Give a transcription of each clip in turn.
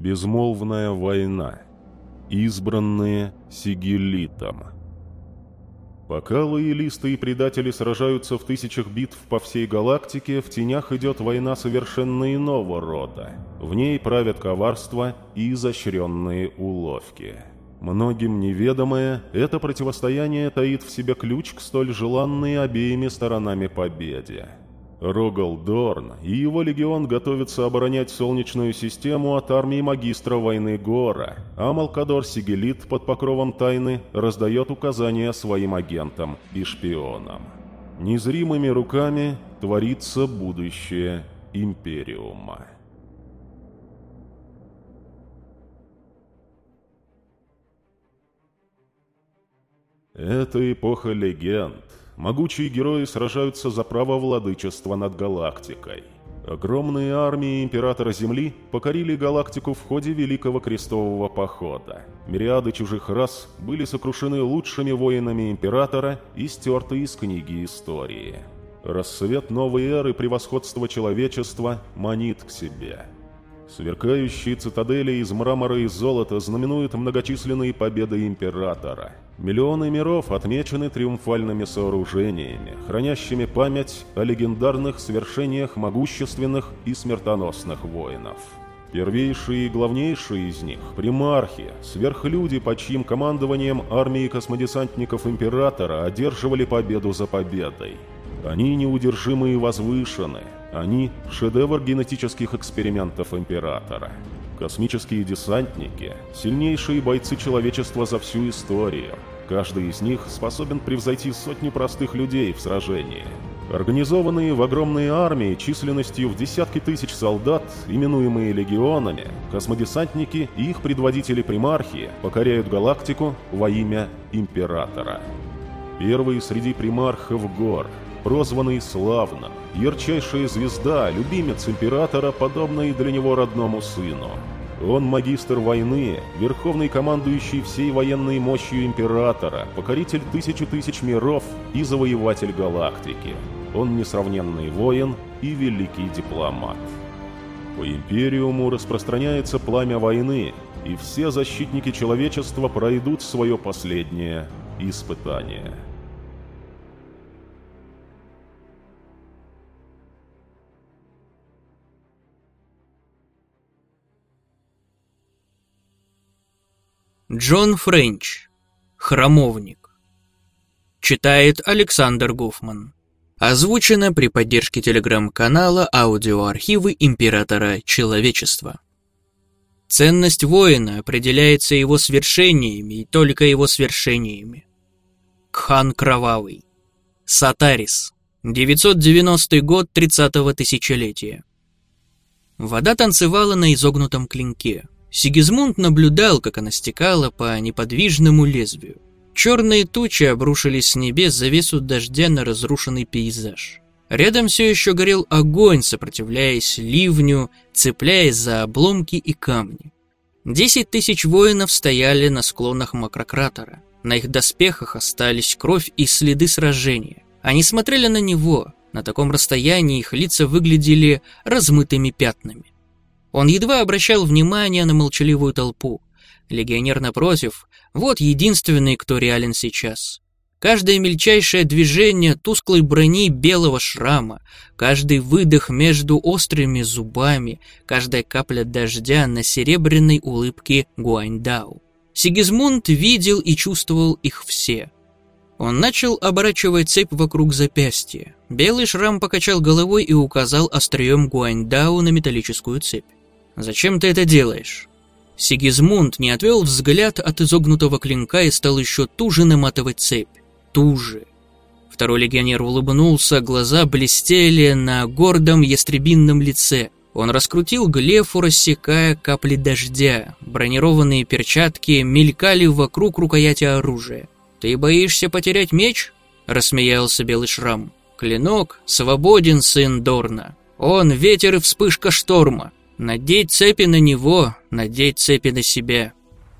Безмолвная война. Избранные Сигелитом. Пока лоялисты и предатели сражаются в тысячах битв по всей галактике, в тенях идет война совершенно иного рода. В ней правят коварство и изощренные уловки. Многим неведомое, это противостояние таит в себе ключ к столь желанной обеими сторонами победе. Рогал Дорн и его легион готовятся оборонять Солнечную систему от армии магистра войны Гора, а Малкадор Сигелит под покровом тайны раздает указания своим агентам и шпионам. Незримыми руками творится будущее Империума. Это эпоха легенд. Могучие герои сражаются за право владычества над галактикой. Огромные армии Императора Земли покорили галактику в ходе Великого Крестового Похода. Мириады чужих рас были сокрушены лучшими воинами Императора и стерты из книги истории. Рассвет новой эры превосходства человечества манит к себе – Сверкающие цитадели из мрамора и золота знаменуют многочисленные победы Императора. Миллионы миров отмечены триумфальными сооружениями, хранящими память о легендарных свершениях могущественных и смертоносных воинов. Первейшие и главнейшие из них – примархи, сверхлюди, под чьим командованием армии космодесантников Императора одерживали победу за победой. Они неудержимы и возвышены – они – шедевр генетических экспериментов Императора. Космические десантники – сильнейшие бойцы человечества за всю историю. Каждый из них способен превзойти сотни простых людей в сражении. Организованные в огромные армии численностью в десятки тысяч солдат, именуемые легионами, космодесантники и их предводители-примархи покоряют галактику во имя Императора. Первый среди примархов гор – прозванный славно, ярчайшая звезда, любимец императора, подобный для него родному сыну. Он магистр войны, верховный командующий всей военной мощью императора, покоритель тысячи тысяч миров и завоеватель галактики. Он несравненный воин и великий дипломат. По Империуму распространяется пламя войны, и все защитники человечества пройдут свое последнее испытание. Джон Френч. Храмовник. Читает Александр Гофман. Озвучено при поддержке телеграм-канала аудиоархивы Императора Человечества. Ценность воина определяется его свершениями и только его свершениями. Кхан Кровавый. Сатарис. 990 год 30-го тысячелетия. Вода танцевала на изогнутом клинке. Сигизмунд наблюдал, как она стекала по неподвижному лезвию. Черные тучи обрушились с небес завесу дождя на разрушенный пейзаж. Рядом все еще горел огонь, сопротивляясь ливню, цепляясь за обломки и камни. Десять тысяч воинов стояли на склонах макрократора. На их доспехах остались кровь и следы сражения. Они смотрели на него. На таком расстоянии их лица выглядели размытыми пятнами. Он едва обращал внимание на молчаливую толпу. Легионер напротив, вот единственный, кто реален сейчас. Каждое мельчайшее движение тусклой брони белого шрама, каждый выдох между острыми зубами, каждая капля дождя на серебряной улыбке Гуаньдау. Сигизмунд видел и чувствовал их все. Он начал оборачивать цепь вокруг запястья. Белый шрам покачал головой и указал острием Гуаньдау на металлическую цепь. «Зачем ты это делаешь?» Сигизмунд не отвел взгляд от изогнутого клинка и стал еще туже наматывать цепь. Туже. Второй легионер улыбнулся, глаза блестели на гордом ястребинном лице. Он раскрутил глефу, рассекая капли дождя. Бронированные перчатки мелькали вокруг рукояти оружия. «Ты боишься потерять меч?» – рассмеялся Белый Шрам. «Клинок свободен, сын Дорна. Он ветер и вспышка шторма. Надеть цепи на него, надеть цепи на себя.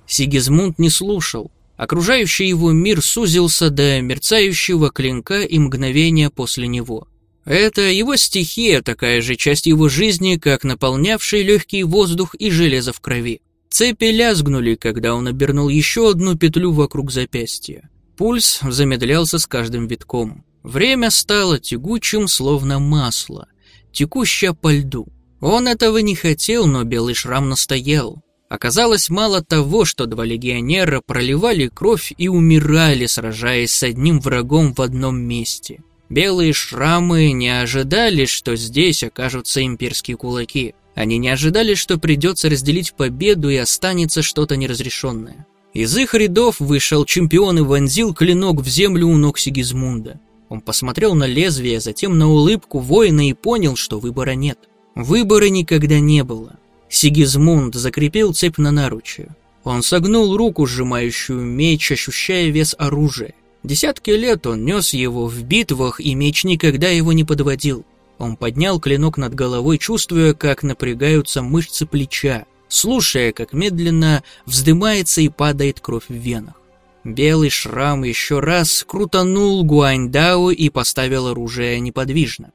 Сигизмунд не слушал. Окружающий его мир сузился до мерцающего клинка и мгновения после него. Это его стихия, такая же часть его жизни, как наполнявший легкий воздух и железо в крови. Цепи лязгнули, когда он обернул еще одну петлю вокруг запястья. Пульс замедлялся с каждым витком. Время стало тягучим, словно масло, текущее по льду. Он этого не хотел, но белый шрам настоял. Оказалось, мало того, что два легионера проливали кровь и умирали, сражаясь с одним врагом в одном месте. Белые шрамы не ожидали, что здесь окажутся имперские кулаки. Они не ожидали, что придется разделить победу и останется что-то неразрешенное. Из их рядов вышел чемпион и вонзил клинок в землю у ног Сигизмунда. Он посмотрел на лезвие, затем на улыбку воина и понял, что выбора нет. Выбора никогда не было. Сигизмунд закрепил цепь на наруче. Он согнул руку, сжимающую меч, ощущая вес оружия. Десятки лет он нес его в битвах, и меч никогда его не подводил. Он поднял клинок над головой, чувствуя, как напрягаются мышцы плеча, слушая, как медленно вздымается и падает кровь в венах. Белый шрам еще раз крутанул Гуаньдао и поставил оружие неподвижно.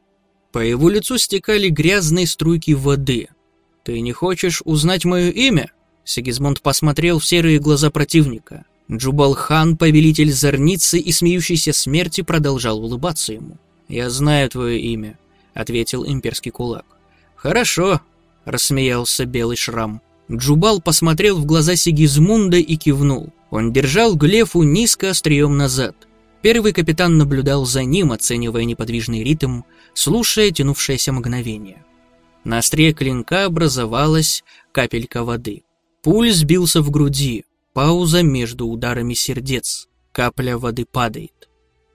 По его лицу стекали грязные струйки воды. «Ты не хочешь узнать мое имя?» Сигизмунд посмотрел в серые глаза противника. Джубалхан, повелитель зорницы и смеющейся смерти, продолжал улыбаться ему. «Я знаю твое имя», — ответил имперский кулак. «Хорошо», — рассмеялся белый шрам. Джубал посмотрел в глаза Сигизмунда и кивнул. Он держал Глефу низко острием назад. Первый капитан наблюдал за ним, оценивая неподвижный ритм, слушая тянувшееся мгновение. На острие клинка образовалась капелька воды. Пульс бился в груди, Пауза между ударами сердец. Капля воды падает.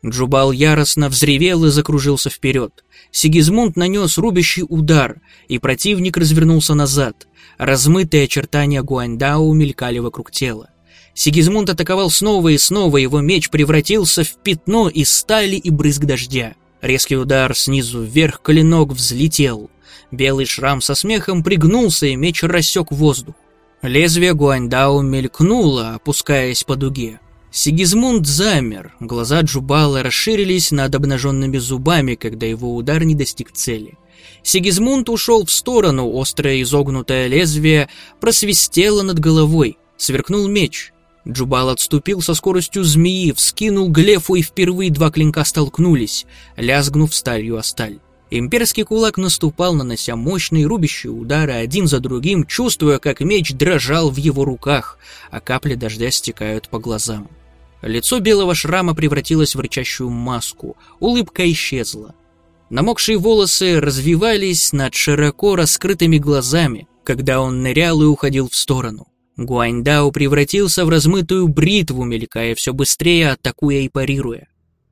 Джубал яростно взревел и закружился вперед. Сигизмунд нанес рубящий удар, и противник развернулся назад. Размытые очертания Гуаньдао мелькали вокруг тела. Сигизмунд атаковал снова и снова, его меч превратился в пятно из стали и брызг дождя. Резкий удар снизу вверх, клинок взлетел. Белый шрам со смехом пригнулся, и меч рассек воздух. Лезвие Гуаньдао мелькнуло, опускаясь по дуге. Сигизмунд замер, глаза Джубала расширились над обнаженными зубами, когда его удар не достиг цели. Сигизмунд ушел в сторону, острое изогнутое лезвие просвистело над головой, сверкнул меч. Джубал отступил со скоростью змеи, вскинул глефу и впервые два клинка столкнулись, лязгнув сталью о сталь. Имперский кулак наступал, нанося мощные рубящие удары один за другим, чувствуя, как меч дрожал в его руках, а капли дождя стекают по глазам. Лицо белого шрама превратилось в рычащую маску, улыбка исчезла. Намокшие волосы развивались над широко раскрытыми глазами, когда он нырял и уходил в сторону. Гуаньдао превратился в размытую бритву, мелькая все быстрее, атакуя и парируя.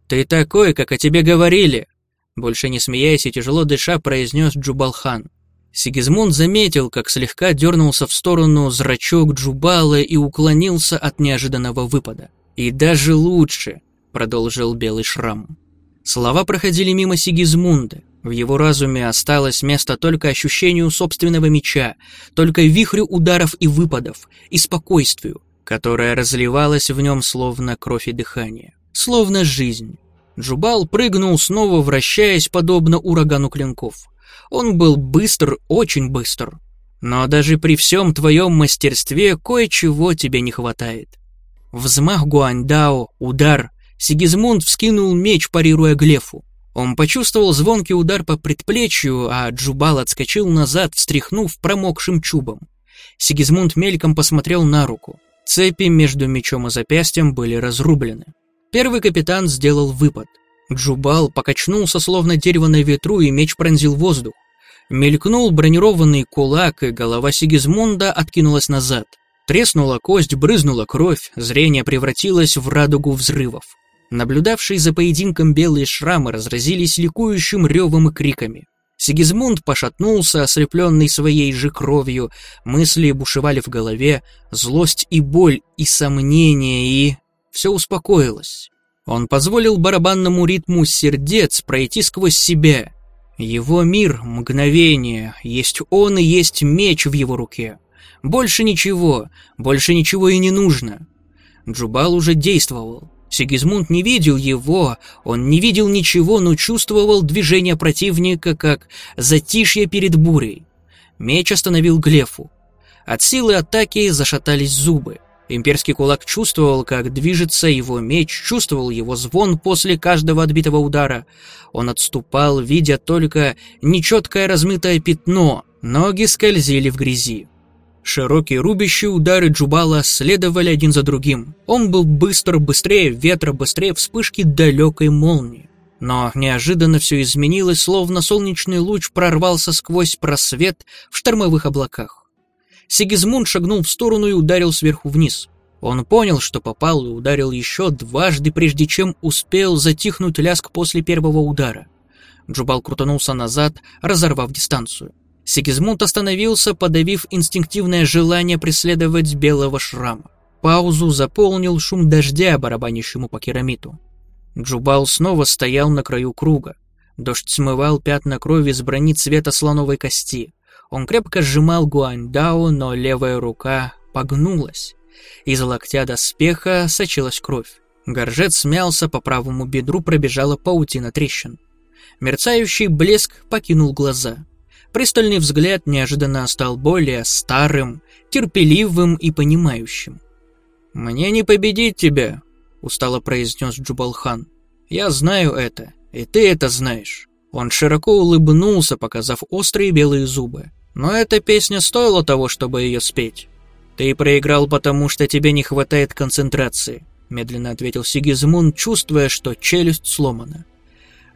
«Ты такой, как о тебе говорили!» Больше не смеясь и тяжело дыша, произнес Джубалхан. Сигизмунд заметил, как слегка дернулся в сторону зрачок Джубала и уклонился от неожиданного выпада. «И даже лучше», — продолжил Белый Шрам. Слова проходили мимо Сигизмунда. В его разуме осталось место только ощущению собственного меча, только вихрю ударов и выпадов, и спокойствию, которое разливалось в нем словно кровь и дыхание, словно жизнь. Джубал прыгнул снова, вращаясь подобно урагану клинков. Он был быстр, очень быстр. Но даже при всем твоем мастерстве кое-чего тебе не хватает. Взмах Гуандао, удар. Сигизмунд вскинул меч, парируя Глефу. Он почувствовал звонкий удар по предплечью, а Джубал отскочил назад, встряхнув промокшим чубом. Сигизмунд мельком посмотрел на руку. Цепи между мечом и запястьем были разрублены. Первый капитан сделал выпад. Джубал покачнулся, словно дерево на ветру, и меч пронзил воздух. Мелькнул бронированный кулак, и голова Сигизмунда откинулась назад. Треснула кость, брызнула кровь, зрение превратилось в радугу взрывов. Наблюдавшие за поединком белые шрамы разразились ликующим ревом и криками. Сигизмунд пошатнулся, ослепленный своей же кровью, мысли бушевали в голове, злость и боль, и сомнения, и все успокоилось. Он позволил барабанному ритму сердец пройти сквозь себя. Его мир — мгновение, есть он и есть меч в его руке. Больше ничего, больше ничего и не нужно. Джубал уже действовал. Сигизмунд не видел его, он не видел ничего, но чувствовал движение противника, как затишье перед бурей. Меч остановил Глефу. От силы атаки зашатались зубы. Имперский кулак чувствовал, как движется его меч, чувствовал его звон после каждого отбитого удара. Он отступал, видя только нечеткое размытое пятно, ноги скользили в грязи. Широкие рубящие удары Джубала следовали один за другим. Он был быстр, быстрее ветра, быстрее вспышки далекой молнии. Но неожиданно все изменилось, словно солнечный луч прорвался сквозь просвет в штормовых облаках. Сигизмунд шагнул в сторону и ударил сверху вниз. Он понял, что попал и ударил еще дважды, прежде чем успел затихнуть ляск после первого удара. Джубал крутанулся назад, разорвав дистанцию. Сигизмунд остановился, подавив инстинктивное желание преследовать белого шрама. Паузу заполнил шум дождя, барабанящему по керамиту. Джубал снова стоял на краю круга. Дождь смывал пятна крови с брони цвета слоновой кости. Он крепко сжимал Гуаньдао, но левая рука погнулась. Из локтя доспеха сочилась кровь. Горжет смялся, по правому бедру пробежала паутина трещин. Мерцающий блеск покинул глаза. Пристальный взгляд неожиданно стал более старым, терпеливым и понимающим. «Мне не победить тебя», — устало произнес Джубалхан. «Я знаю это, и ты это знаешь». Он широко улыбнулся, показав острые белые зубы. Но эта песня стоила того, чтобы ее спеть. Ты проиграл потому, что тебе не хватает концентрации, медленно ответил Сигизмунд, чувствуя, что челюсть сломана.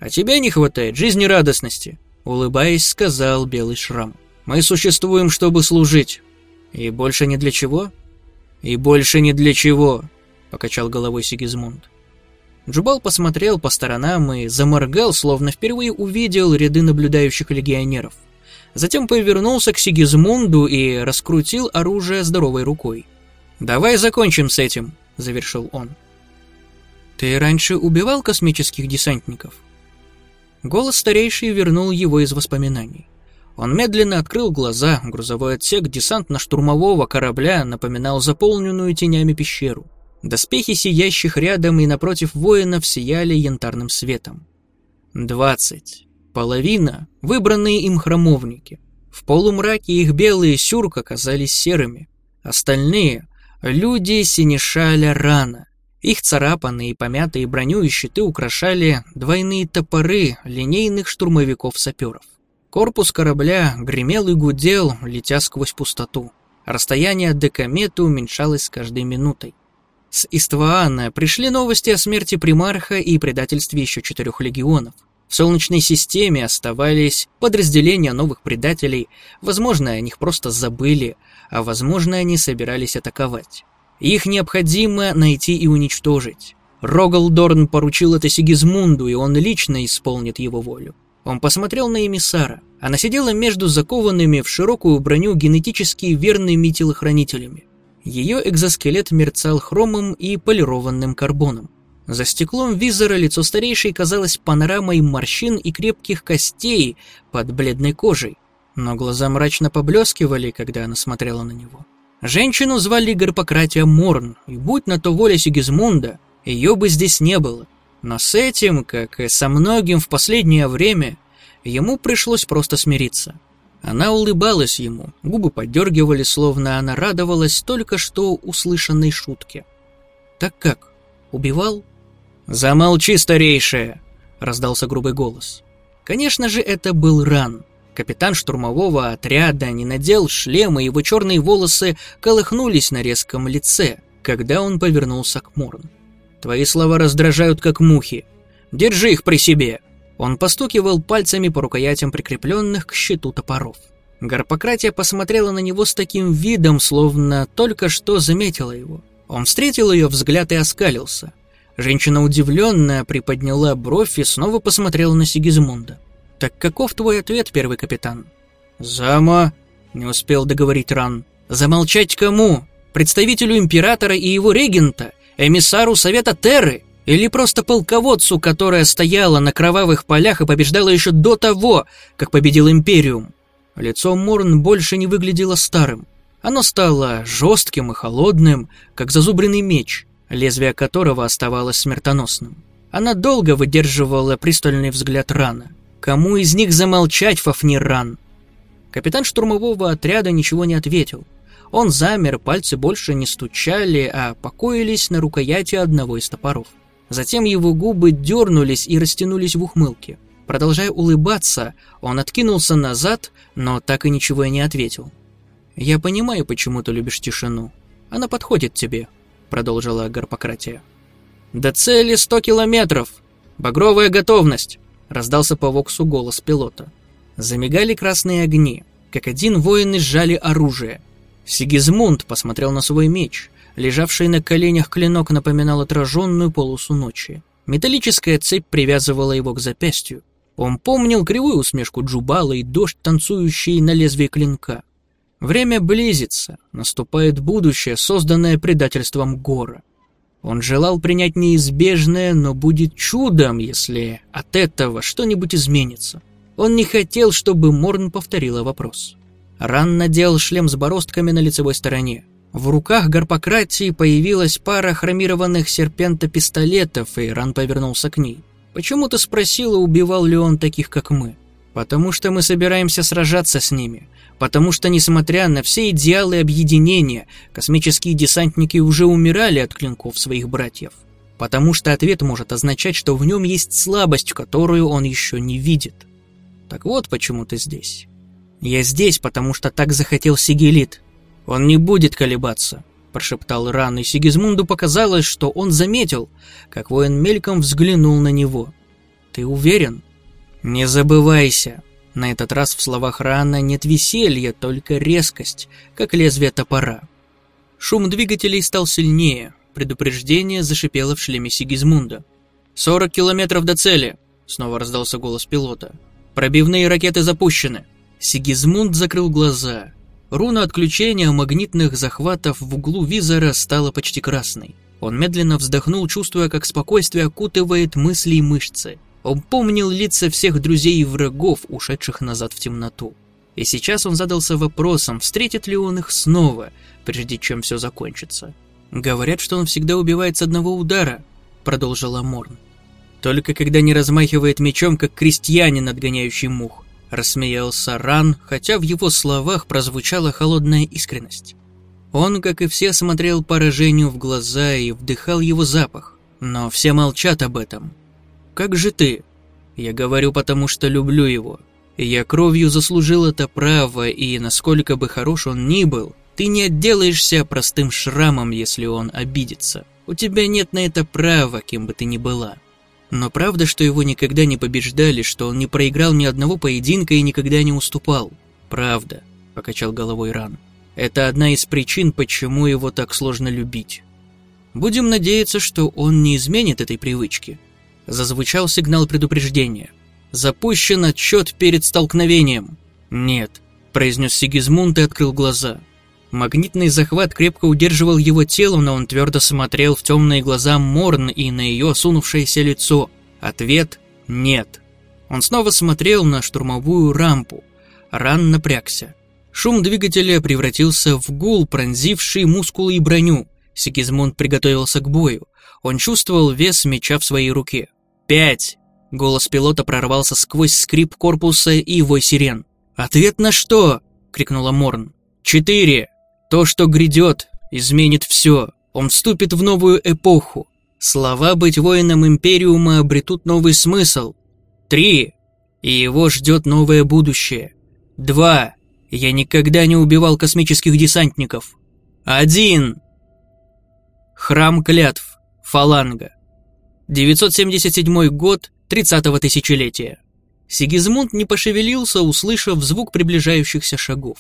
А тебе не хватает жизнерадостности, улыбаясь, сказал белый шрам. Мы существуем, чтобы служить. И больше ни для чего? И больше ни для чего, покачал головой Сигизмунд. Джубал посмотрел по сторонам и заморгал, словно впервые увидел ряды наблюдающих легионеров. Затем повернулся к Сигизмунду и раскрутил оружие здоровой рукой. «Давай закончим с этим», — завершил он. «Ты раньше убивал космических десантников?» Голос старейший вернул его из воспоминаний. Он медленно открыл глаза, грузовой отсек десантно-штурмового корабля напоминал заполненную тенями пещеру. Доспехи сиящих рядом и напротив воинов сияли янтарным светом. «Двадцать. Половина — выбранные им храмовники. В полумраке их белые сюрк казались серыми. Остальные — люди синешаля рана. Их царапанные и помятые броню и щиты украшали двойные топоры линейных штурмовиков-саперов. Корпус корабля гремел и гудел, летя сквозь пустоту. Расстояние до кометы уменьшалось с каждой минутой. С Истваана пришли новости о смерти примарха и предательстве еще четырех легионов. В Солнечной системе оставались подразделения новых предателей, возможно, о них просто забыли, а возможно, они собирались атаковать. Их необходимо найти и уничтожить. Рогалдорн поручил это Сигизмунду, и он лично исполнит его волю. Он посмотрел на эмиссара. Она сидела между закованными в широкую броню генетически верными телохранителями. Ее экзоскелет мерцал хромом и полированным карбоном. За стеклом визора лицо старейшей казалось панорамой морщин и крепких костей под бледной кожей, но глаза мрачно поблескивали, когда она смотрела на него. Женщину звали Гарпократия Морн, и будь на то воля Сигизмунда, ее бы здесь не было. Но с этим, как и со многим в последнее время, ему пришлось просто смириться. Она улыбалась ему, губы подергивали, словно она радовалась только что услышанной шутке. «Так как? Убивал?» «Замолчи, старейшая!» — раздался грубый голос. Конечно же, это был Ран. Капитан штурмового отряда не надел шлема, его черные волосы колыхнулись на резком лице, когда он повернулся к Морн. «Твои слова раздражают, как мухи. Держи их при себе!» Он постукивал пальцами по рукоятям прикрепленных к щиту топоров. Гарпократия посмотрела на него с таким видом, словно только что заметила его. Он встретил ее взгляд и оскалился. Женщина удивленная приподняла бровь и снова посмотрела на Сигизмунда. «Так каков твой ответ, первый капитан?» «Зама...» — не успел договорить Ран. «Замолчать кому? Представителю императора и его регента? Эмиссару Совета Терры? Или просто полководцу, которая стояла на кровавых полях и побеждала еще до того, как победил Империум?» Лицо Морн больше не выглядело старым. Оно стало жестким и холодным, как зазубренный меч — лезвие которого оставалось смертоносным. Она долго выдерживала пристальный взгляд Рана. Кому из них замолчать, Фафнир Ран? Капитан штурмового отряда ничего не ответил. Он замер, пальцы больше не стучали, а покоились на рукояти одного из топоров. Затем его губы дернулись и растянулись в ухмылке. Продолжая улыбаться, он откинулся назад, но так и ничего и не ответил. «Я понимаю, почему ты любишь тишину. Она подходит тебе», — продолжила Гарпократия. «До цели сто километров! Багровая готовность!» — раздался по воксу голос пилота. Замигали красные огни. Как один воины сжали оружие. Сигизмунд посмотрел на свой меч. Лежавший на коленях клинок напоминал отраженную полосу ночи. Металлическая цепь привязывала его к запястью. Он помнил кривую усмешку Джубала и дождь, танцующий на лезвии клинка. Время близится, наступает будущее, созданное предательством Гора. Он желал принять неизбежное, но будет чудом, если от этого что-нибудь изменится. Он не хотел, чтобы Морн повторила вопрос. Ран надел шлем с бороздками на лицевой стороне. В руках Гарпократии появилась пара хромированных серпента-пистолетов, и Ран повернулся к ней. «Почему ты спросила, убивал ли он таких, как мы?» «Потому что мы собираемся сражаться с ними. Потому что, несмотря на все идеалы объединения, космические десантники уже умирали от клинков своих братьев. Потому что ответ может означать, что в нем есть слабость, которую он еще не видит. Так вот почему ты здесь. Я здесь, потому что так захотел Сигелит. Он не будет колебаться, прошептал Ран, и Сигизмунду показалось, что он заметил, как воин мельком взглянул на него. Ты уверен? Не забывайся. На этот раз в словах Рана нет веселья, только резкость, как лезвие топора. Шум двигателей стал сильнее. Предупреждение зашипело в шлеме Сигизмунда. «Сорок километров до цели!» — снова раздался голос пилота. «Пробивные ракеты запущены!» Сигизмунд закрыл глаза. Руна отключения магнитных захватов в углу визора стала почти красной. Он медленно вздохнул, чувствуя, как спокойствие окутывает мысли и мышцы. Он помнил лица всех друзей и врагов, ушедших назад в темноту. И сейчас он задался вопросом, встретит ли он их снова, прежде чем все закончится. «Говорят, что он всегда убивает с одного удара», — продолжила Морн. «Только когда не размахивает мечом, как крестьянин, отгоняющий мух. Рассмеялся Ран, хотя в его словах прозвучала холодная искренность. Он, как и все, смотрел поражению в глаза и вдыхал его запах. Но все молчат об этом. «Как же ты?» «Я говорю, потому что люблю его. Я кровью заслужил это право, и насколько бы хорош он ни был, ты не отделаешься простым шрамом, если он обидится. У тебя нет на это права, кем бы ты ни была. Но правда, что его никогда не побеждали, что он не проиграл ни одного поединка и никогда не уступал? Правда, покачал головой Ран. Это одна из причин, почему его так сложно любить. Будем надеяться, что он не изменит этой привычки. Зазвучал сигнал предупреждения. Запущен отчет перед столкновением. Нет, произнес Сигизмунд и открыл глаза. Магнитный захват крепко удерживал его тело, но он твердо смотрел в темные глаза Морн и на ее осунувшееся лицо. Ответ – нет. Он снова смотрел на штурмовую рампу. Ран напрягся. Шум двигателя превратился в гул, пронзивший мускулы и броню. Сигизмунд приготовился к бою. Он чувствовал вес меча в своей руке. «Пять!» Голос пилота прорвался сквозь скрип корпуса и вой сирен. «Ответ на что?» — крикнула Морн. «Четыре!» То, что грядет, изменит все. Он вступит в новую эпоху. Слова «быть воином Империума» обретут новый смысл. Три. И его ждет новое будущее. Два. Я никогда не убивал космических десантников. Один. Храм клятв. Фаланга. 977 год 30-го тысячелетия. Сигизмунд не пошевелился, услышав звук приближающихся шагов.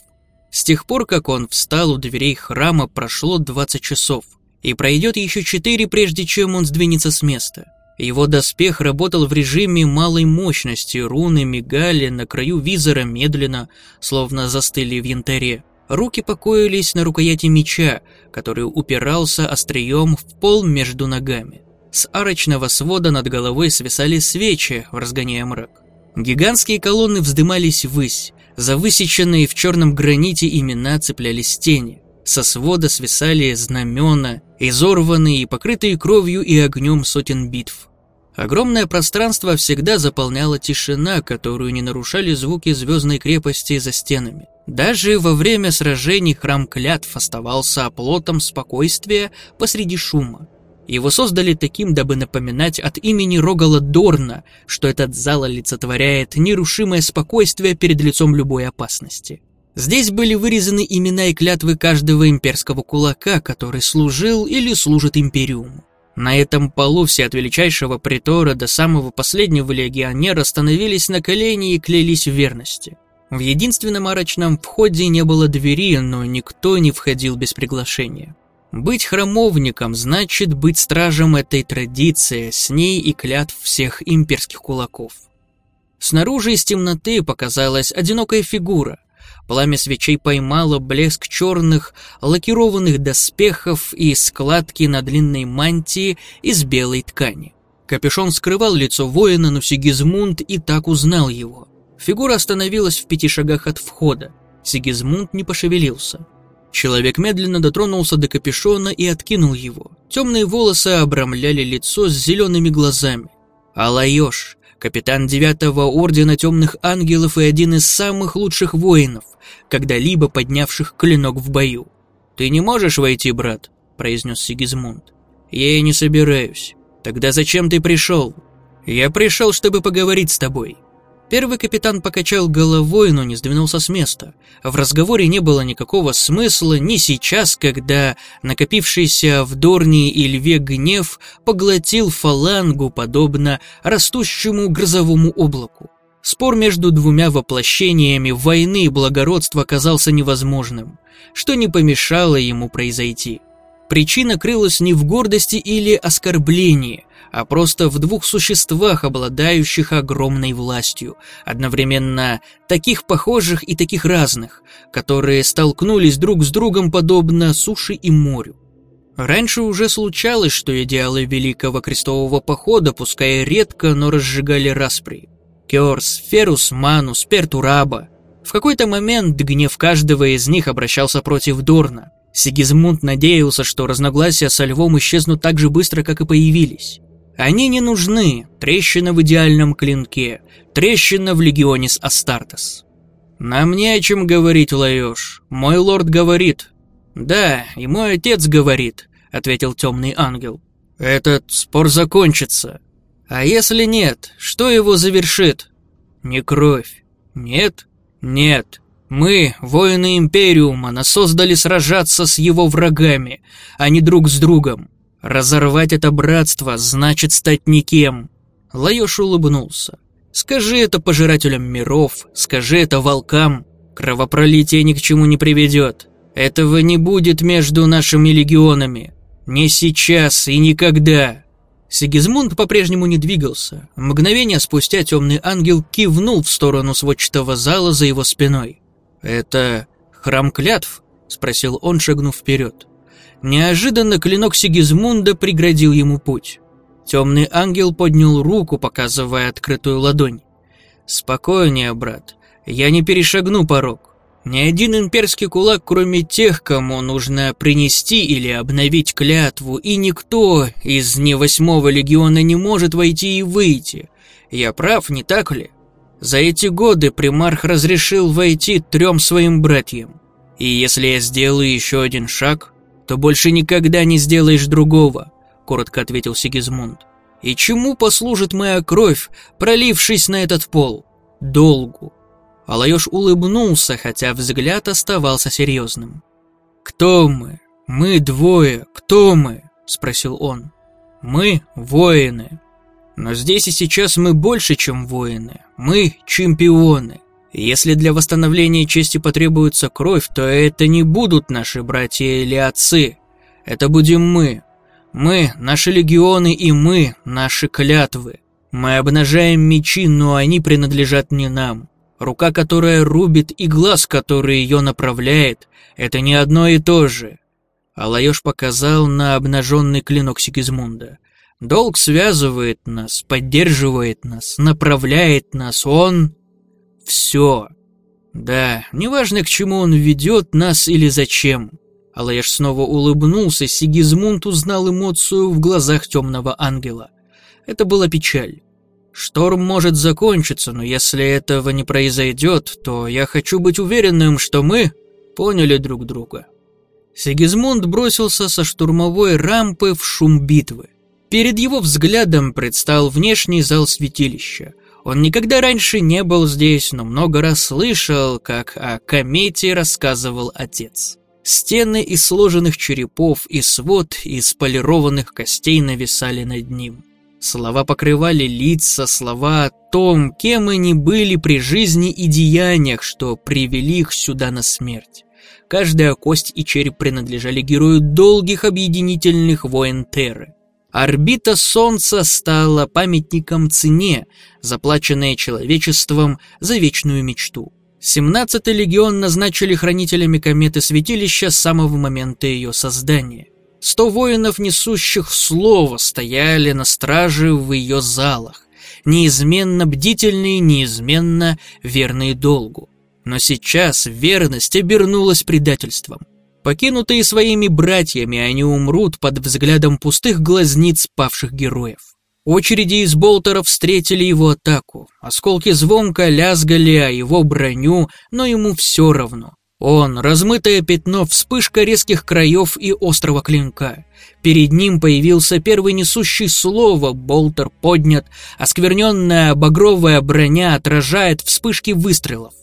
С тех пор, как он встал у дверей храма, прошло 20 часов, и пройдет еще 4, прежде чем он сдвинется с места. Его доспех работал в режиме малой мощности, руны мигали на краю визора медленно, словно застыли в янтаре. Руки покоились на рукояти меча, который упирался острием в пол между ногами. С арочного свода над головой свисали свечи, разгоняя мрак. Гигантские колонны вздымались ввысь, за высеченные в черном граните имена цеплялись тени. Со свода свисали знамена, изорванные и покрытые кровью и огнем сотен битв. Огромное пространство всегда заполняла тишина, которую не нарушали звуки звездной крепости за стенами. Даже во время сражений храм клятв оставался оплотом спокойствия посреди шума. Его создали таким, дабы напоминать от имени Рогала Дорна, что этот зал олицетворяет нерушимое спокойствие перед лицом любой опасности. Здесь были вырезаны имена и клятвы каждого имперского кулака, который служил или служит Империуму. На этом полу все от величайшего притора до самого последнего легионера становились на колени и клялись в верности. В единственном арочном входе не было двери, но никто не входил без приглашения. Быть храмовником значит быть стражем этой традиции, с ней и клятв всех имперских кулаков. Снаружи из темноты показалась одинокая фигура – Пламя свечей поймало блеск черных, лакированных доспехов и складки на длинной мантии из белой ткани. Капюшон скрывал лицо воина, но Сигизмунд и так узнал его. Фигура остановилась в пяти шагах от входа. Сигизмунд не пошевелился. Человек медленно дотронулся до капюшона и откинул его. Темные волосы обрамляли лицо с зелеными глазами. Алайош, капитан девятого ордена темных ангелов и один из самых лучших воинов, когда-либо поднявших клинок в бою. «Ты не можешь войти, брат», — произнес Сигизмунд. «Я и не собираюсь. Тогда зачем ты пришел?» «Я пришел, чтобы поговорить с тобой. Первый капитан покачал головой, но не сдвинулся с места. В разговоре не было никакого смысла ни сейчас, когда накопившийся в Дорне и Льве гнев поглотил фалангу, подобно растущему грозовому облаку. Спор между двумя воплощениями войны и благородства казался невозможным, что не помешало ему произойти. Причина крылась не в гордости или оскорблении, а просто в двух существах, обладающих огромной властью, одновременно таких похожих и таких разных, которые столкнулись друг с другом подобно суше и морю. Раньше уже случалось, что идеалы Великого Крестового Похода, пускай редко, но разжигали распри. Керс, Ферус, Манус, Пертураба. В какой-то момент гнев каждого из них обращался против Дорна. Сигизмунд надеялся, что разногласия со львом исчезнут так же быстро, как и появились. Они не нужны. Трещина в идеальном клинке. Трещина в легионе с Астартес. Нам не о чем говорить, Лаёш. Мой лорд говорит. Да, и мой отец говорит, ответил темный ангел. Этот спор закончится. А если нет, что его завершит? Не кровь. Нет? Нет. Мы, воины Империума, нас создали сражаться с его врагами, а не друг с другом. Разорвать это братство значит стать никем. Лаёш улыбнулся. Скажи это пожирателям миров, скажи это волкам. Кровопролитие ни к чему не приведет. Этого не будет между нашими легионами. Не сейчас и никогда. Сигизмунд по-прежнему не двигался. Мгновение спустя темный ангел кивнул в сторону сводчатого зала за его спиной. «Это храм клятв?» – спросил он, шагнув вперед. Неожиданно клинок Сигизмунда преградил ему путь. Темный ангел поднял руку, показывая открытую ладонь. «Спокойнее, брат. Я не перешагну порог. Ни один имперский кулак, кроме тех, кому нужно принести или обновить клятву, и никто из не восьмого легиона не может войти и выйти. Я прав, не так ли? За эти годы примарх разрешил войти трем своим братьям. И если я сделаю еще один шаг, то больше никогда не сделаешь другого», — коротко ответил Сигизмунд. «И чему послужит моя кровь, пролившись на этот пол? Долгу». Алайош улыбнулся, хотя взгляд оставался серьезным. «Кто мы? Мы двое. Кто мы?» — спросил он. «Мы — воины. Но здесь и сейчас мы больше, чем воины. Мы — чемпионы. Если для восстановления чести потребуется кровь, то это не будут наши братья или отцы. Это будем мы. Мы, наши легионы и мы, наши клятвы. Мы обнажаем мечи, но они принадлежат не нам. Рука, которая рубит, и глаз, который ее направляет, это не одно и то же. Алайош показал на обнаженный клинок Сигизмунда. Долг связывает нас, поддерживает нас, направляет нас. Он все. Да, неважно, к чему он ведет нас или зачем. Алаеш снова улыбнулся, Сигизмунд узнал эмоцию в глазах темного ангела. Это была печаль. Шторм может закончиться, но если этого не произойдет, то я хочу быть уверенным, что мы поняли друг друга. Сигизмунд бросился со штурмовой рампы в шум битвы. Перед его взглядом предстал внешний зал святилища. Он никогда раньше не был здесь, но много раз слышал, как о комете рассказывал отец. Стены из сложенных черепов и свод из полированных костей нависали над ним. Слова покрывали лица, слова о том, кем они были при жизни и деяниях, что привели их сюда на смерть. Каждая кость и череп принадлежали герою долгих объединительных войн Терры. Орбита Солнца стала памятником цене, заплаченной человечеством за вечную мечту. 17-й легион назначили хранителями кометы святилища с самого момента ее создания. Сто воинов, несущих слово, стояли на страже в ее залах, неизменно бдительные, неизменно верные долгу. Но сейчас верность обернулась предательством. Покинутые своими братьями, они умрут под взглядом пустых глазниц павших героев. Очереди из болтеров встретили его атаку. Осколки звонко лязгали о его броню, но ему все равно. Он, размытое пятно, вспышка резких краев и острого клинка. Перед ним появился первый несущий слово, болтер поднят, оскверненная багровая броня отражает вспышки выстрелов.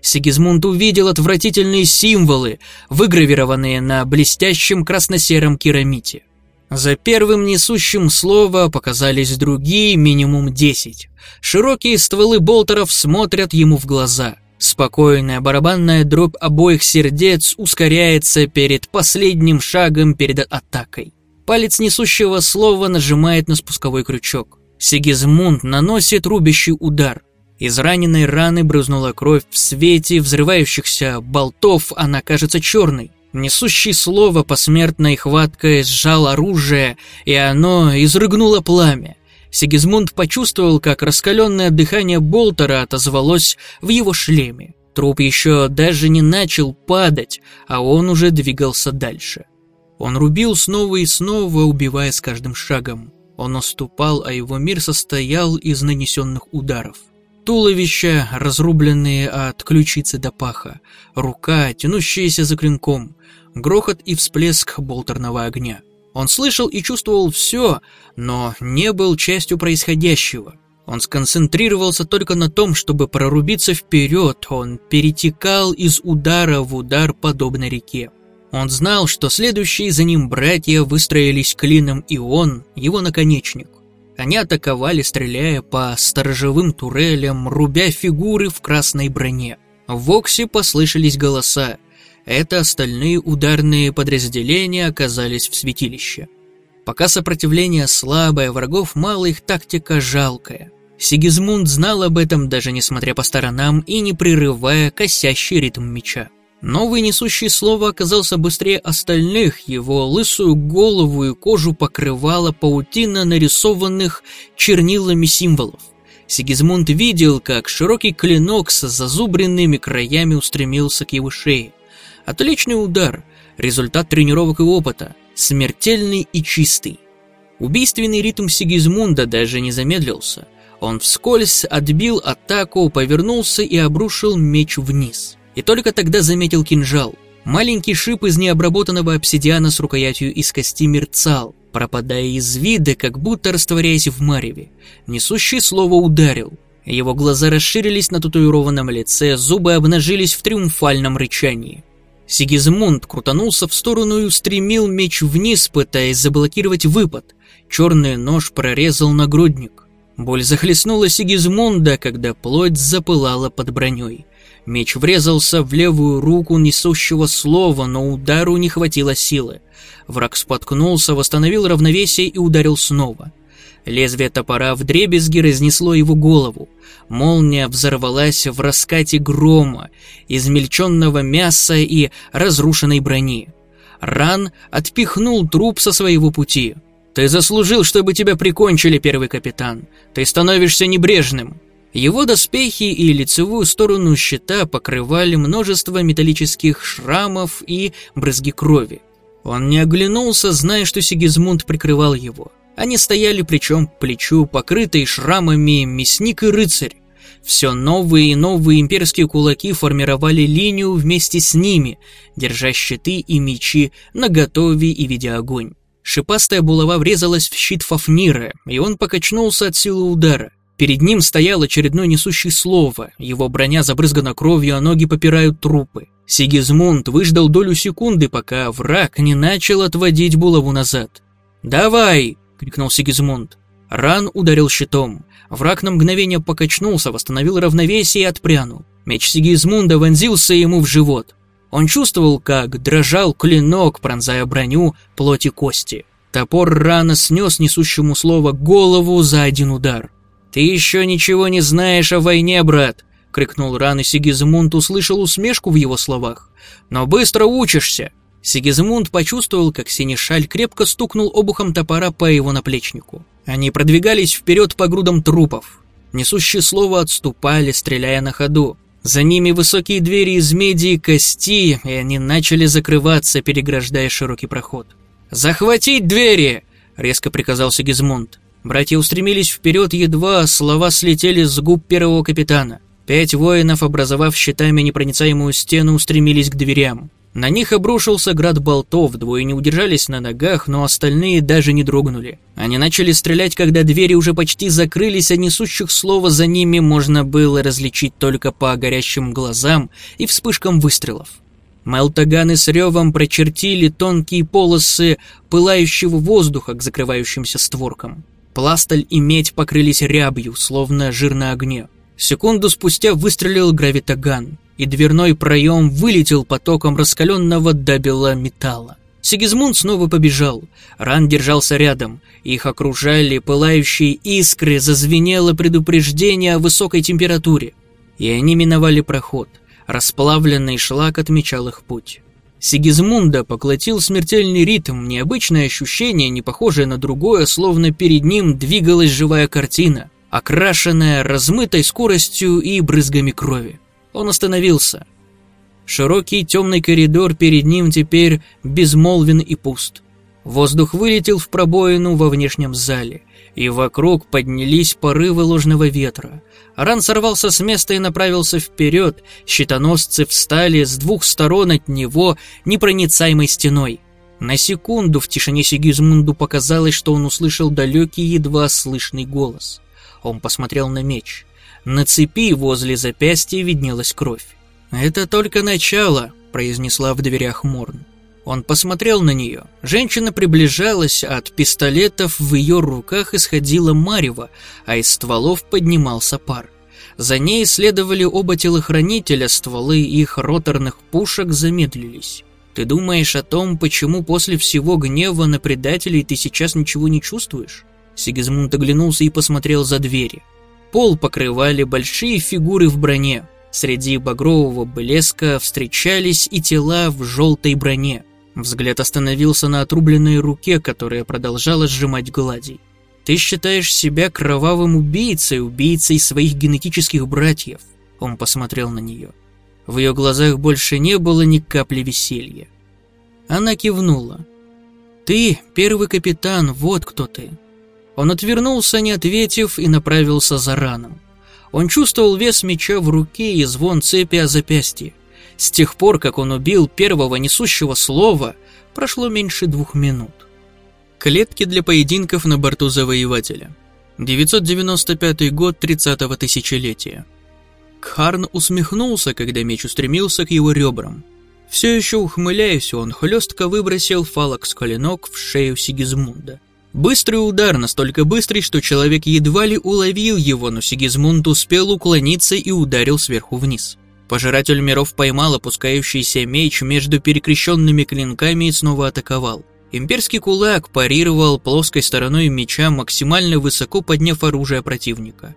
Сигизмунд увидел отвратительные символы, выгравированные на блестящем красно-сером керамите. За первым несущим слово показались другие, минимум десять. Широкие стволы болтеров смотрят ему в глаза – Спокойная барабанная дробь обоих сердец ускоряется перед последним шагом перед атакой. Палец несущего слова нажимает на спусковой крючок. Сигизмунд наносит рубящий удар. Из раненой раны брызнула кровь в свете взрывающихся болтов, она кажется черной. Несущий слово посмертной хваткой сжал оружие, и оно изрыгнуло пламя. Сигизмунд почувствовал, как раскаленное дыхание Болтера отозвалось в его шлеме. Труп еще даже не начал падать, а он уже двигался дальше. Он рубил снова и снова, убивая с каждым шагом. Он наступал, а его мир состоял из нанесенных ударов. Туловище, разрубленные от ключицы до паха, рука, тянущаяся за клинком, грохот и всплеск болтерного огня. Он слышал и чувствовал все, но не был частью происходящего. Он сконцентрировался только на том, чтобы прорубиться вперед, он перетекал из удара в удар подобно реке. Он знал, что следующие за ним братья выстроились клином, и он – его наконечник. Они атаковали, стреляя по сторожевым турелям, рубя фигуры в красной броне. В Оксе послышались голоса это остальные ударные подразделения оказались в святилище. Пока сопротивление слабое, врагов мало, их тактика жалкая. Сигизмунд знал об этом, даже несмотря по сторонам и не прерывая косящий ритм меча. Новый несущий слово оказался быстрее остальных, его лысую голову и кожу покрывала паутина нарисованных чернилами символов. Сигизмунд видел, как широкий клинок с зазубренными краями устремился к его шее. Отличный удар, результат тренировок и опыта, смертельный и чистый. Убийственный ритм Сигизмунда даже не замедлился. Он вскользь отбил атаку, повернулся и обрушил меч вниз. И только тогда заметил кинжал. Маленький шип из необработанного обсидиана с рукоятью из кости мерцал, пропадая из вида, как будто растворяясь в мареве. Несущий слово ударил. Его глаза расширились на татуированном лице, зубы обнажились в триумфальном рычании. Сигизмунд крутанулся в сторону и устремил меч вниз, пытаясь заблокировать выпад. Черный нож прорезал нагрудник. Боль захлестнула Сигизмунда, когда плоть запылала под броней. Меч врезался в левую руку несущего слова, но удару не хватило силы. Враг споткнулся, восстановил равновесие и ударил снова. Лезвие топора в дребезги разнесло его голову. Молния взорвалась в раскате грома, измельченного мяса и разрушенной брони. Ран отпихнул труп со своего пути. «Ты заслужил, чтобы тебя прикончили, первый капитан. Ты становишься небрежным». Его доспехи и лицевую сторону щита покрывали множество металлических шрамов и брызги крови. Он не оглянулся, зная, что Сигизмунд прикрывал его. Они стояли плечом к плечу, покрытые шрамами мясник и рыцарь. Все новые и новые имперские кулаки формировали линию вместе с ними, держа щиты и мечи наготове и ведя огонь. Шипастая булава врезалась в щит Фафнира, и он покачнулся от силы удара. Перед ним стоял очередной несущий слово, его броня забрызгана кровью, а ноги попирают трупы. Сигизмунд выждал долю секунды, пока враг не начал отводить булаву назад. «Давай!» — крикнул Сигизмунд. Ран ударил щитом. Враг на мгновение покачнулся, восстановил равновесие и отпрянул. Меч Сигизмунда вонзился ему в живот. Он чувствовал, как дрожал клинок, пронзая броню, плоть и кости. Топор рано снес несущему слово голову за один удар. «Ты еще ничего не знаешь о войне, брат!» — крикнул Ран, и Сигизмунд услышал усмешку в его словах. «Но быстро учишься!» Сигизмунд почувствовал, как синешаль крепко стукнул обухом топора по его наплечнику. Они продвигались вперед по грудам трупов. Несущие слово отступали, стреляя на ходу. За ними высокие двери из меди и кости, и они начали закрываться, переграждая широкий проход. «Захватить двери!» — резко приказал Сигизмунд. Братья устремились вперед, едва слова слетели с губ первого капитана. Пять воинов, образовав щитами непроницаемую стену, устремились к дверям. На них обрушился град болтов, двое не удержались на ногах, но остальные даже не дрогнули. Они начали стрелять, когда двери уже почти закрылись, а несущих слова за ними можно было различить только по горящим глазам и вспышкам выстрелов. Мелтаганы с ревом прочертили тонкие полосы пылающего воздуха к закрывающимся створкам. Пласталь и медь покрылись рябью, словно жир на огне. Секунду спустя выстрелил гравитаган, и дверной проем вылетел потоком раскаленного до металла. Сигизмунд снова побежал. Ран держался рядом. Их окружали пылающие искры, зазвенело предупреждение о высокой температуре. И они миновали проход. Расплавленный шлак отмечал их путь. Сигизмунда поглотил смертельный ритм, необычное ощущение, не похожее на другое, словно перед ним двигалась живая картина, окрашенная размытой скоростью и брызгами крови. Он остановился. Широкий темный коридор перед ним теперь безмолвен и пуст. Воздух вылетел в пробоину во внешнем зале, и вокруг поднялись порывы ложного ветра. Ран сорвался с места и направился вперед, щитоносцы встали с двух сторон от него непроницаемой стеной. На секунду в тишине Сигизмунду показалось, что он услышал далекий, едва слышный голос. Он посмотрел на меч. На цепи возле запястья виднелась кровь. «Это только начало», — произнесла в дверях Морн. Он посмотрел на нее. Женщина приближалась, а от пистолетов в ее руках исходила марево, а из стволов поднимался пар. За ней следовали оба телохранителя, стволы их роторных пушек замедлились. Ты думаешь о том, почему после всего гнева на предателей ты сейчас ничего не чувствуешь? Сигизмунд оглянулся и посмотрел за двери. Пол покрывали большие фигуры в броне. Среди багрового блеска встречались и тела в желтой броне. Взгляд остановился на отрубленной руке, которая продолжала сжимать глади. «Ты считаешь себя кровавым убийцей, убийцей своих генетических братьев?» Он посмотрел на нее. В ее глазах больше не было ни капли веселья. Она кивнула. «Ты первый капитан, вот кто ты». Он отвернулся, не ответив, и направился за раном. Он чувствовал вес меча в руке и звон цепи о запястье. С тех пор, как он убил первого несущего слова, прошло меньше двух минут. Клетки для поединков на борту Завоевателя. 995 год 30-го тысячелетия. Кхарн усмехнулся, когда меч устремился к его ребрам. Все еще ухмыляясь, он хлестко выбросил фалакс-коленок в шею Сигизмунда. Быстрый удар, настолько быстрый, что человек едва ли уловил его, но Сигизмунд успел уклониться и ударил сверху вниз. Пожиратель миров поймал опускающийся меч между перекрещенными клинками и снова атаковал. Имперский кулак парировал плоской стороной меча, максимально высоко подняв оружие противника.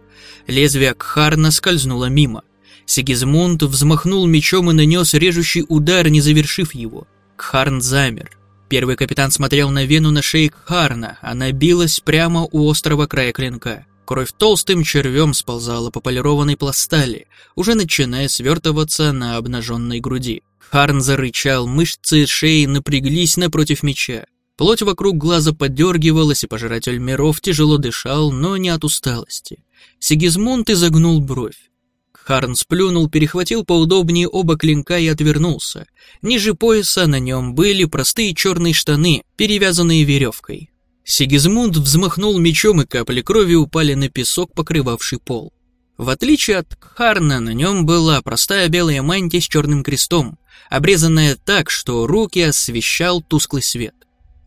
Лезвие Кхарна скользнуло мимо. Сигизмунд взмахнул мечом и нанес режущий удар, не завершив его. Кхарн замер. Первый капитан смотрел на вену на шее Кхарна, она билась прямо у острого края клинка. Кровь толстым червем сползала по полированной пластали, уже начиная свертываться на обнаженной груди. Харн зарычал, мышцы шеи напряглись напротив меча. Плоть вокруг глаза подергивалась, и пожиратель миров тяжело дышал, но не от усталости. Сигизмунд изогнул бровь. Харн сплюнул, перехватил поудобнее оба клинка и отвернулся. Ниже пояса на нем были простые черные штаны, перевязанные веревкой. Сигизмунд взмахнул мечом, и капли крови упали на песок, покрывавший пол. В отличие от Харна, на нем была простая белая мантия с черным крестом, обрезанная так, что руки освещал тусклый свет.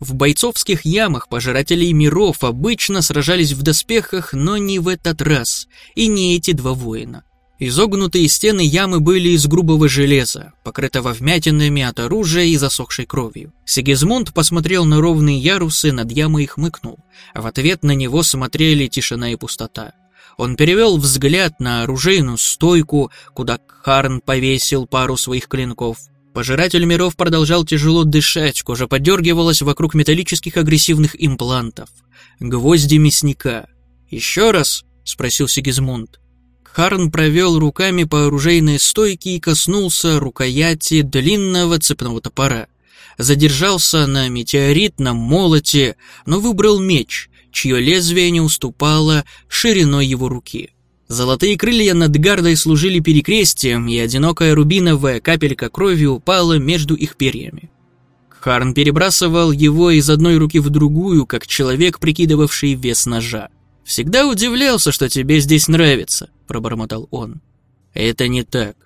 В бойцовских ямах пожирателей миров обычно сражались в доспехах, но не в этот раз, и не эти два воина. Изогнутые стены ямы были из грубого железа, покрытого вмятинами от оружия и засохшей кровью. Сигизмунд посмотрел на ровные ярусы над ямой и хмыкнул. А в ответ на него смотрели тишина и пустота. Он перевел взгляд на оружейную стойку, куда Харн повесил пару своих клинков. Пожиратель миров продолжал тяжело дышать, кожа подергивалась вокруг металлических агрессивных имплантов. Гвозди мясника. «Еще раз?» — спросил Сигизмунд. Харн провел руками по оружейной стойке и коснулся рукояти длинного цепного топора. Задержался на метеоритном молоте, но выбрал меч, чье лезвие не уступало шириной его руки. Золотые крылья над гардой служили перекрестием, и одинокая рубиновая капелька крови упала между их перьями. Харн перебрасывал его из одной руки в другую, как человек, прикидывавший вес ножа. «Всегда удивлялся, что тебе здесь нравится», — пробормотал он. «Это не так.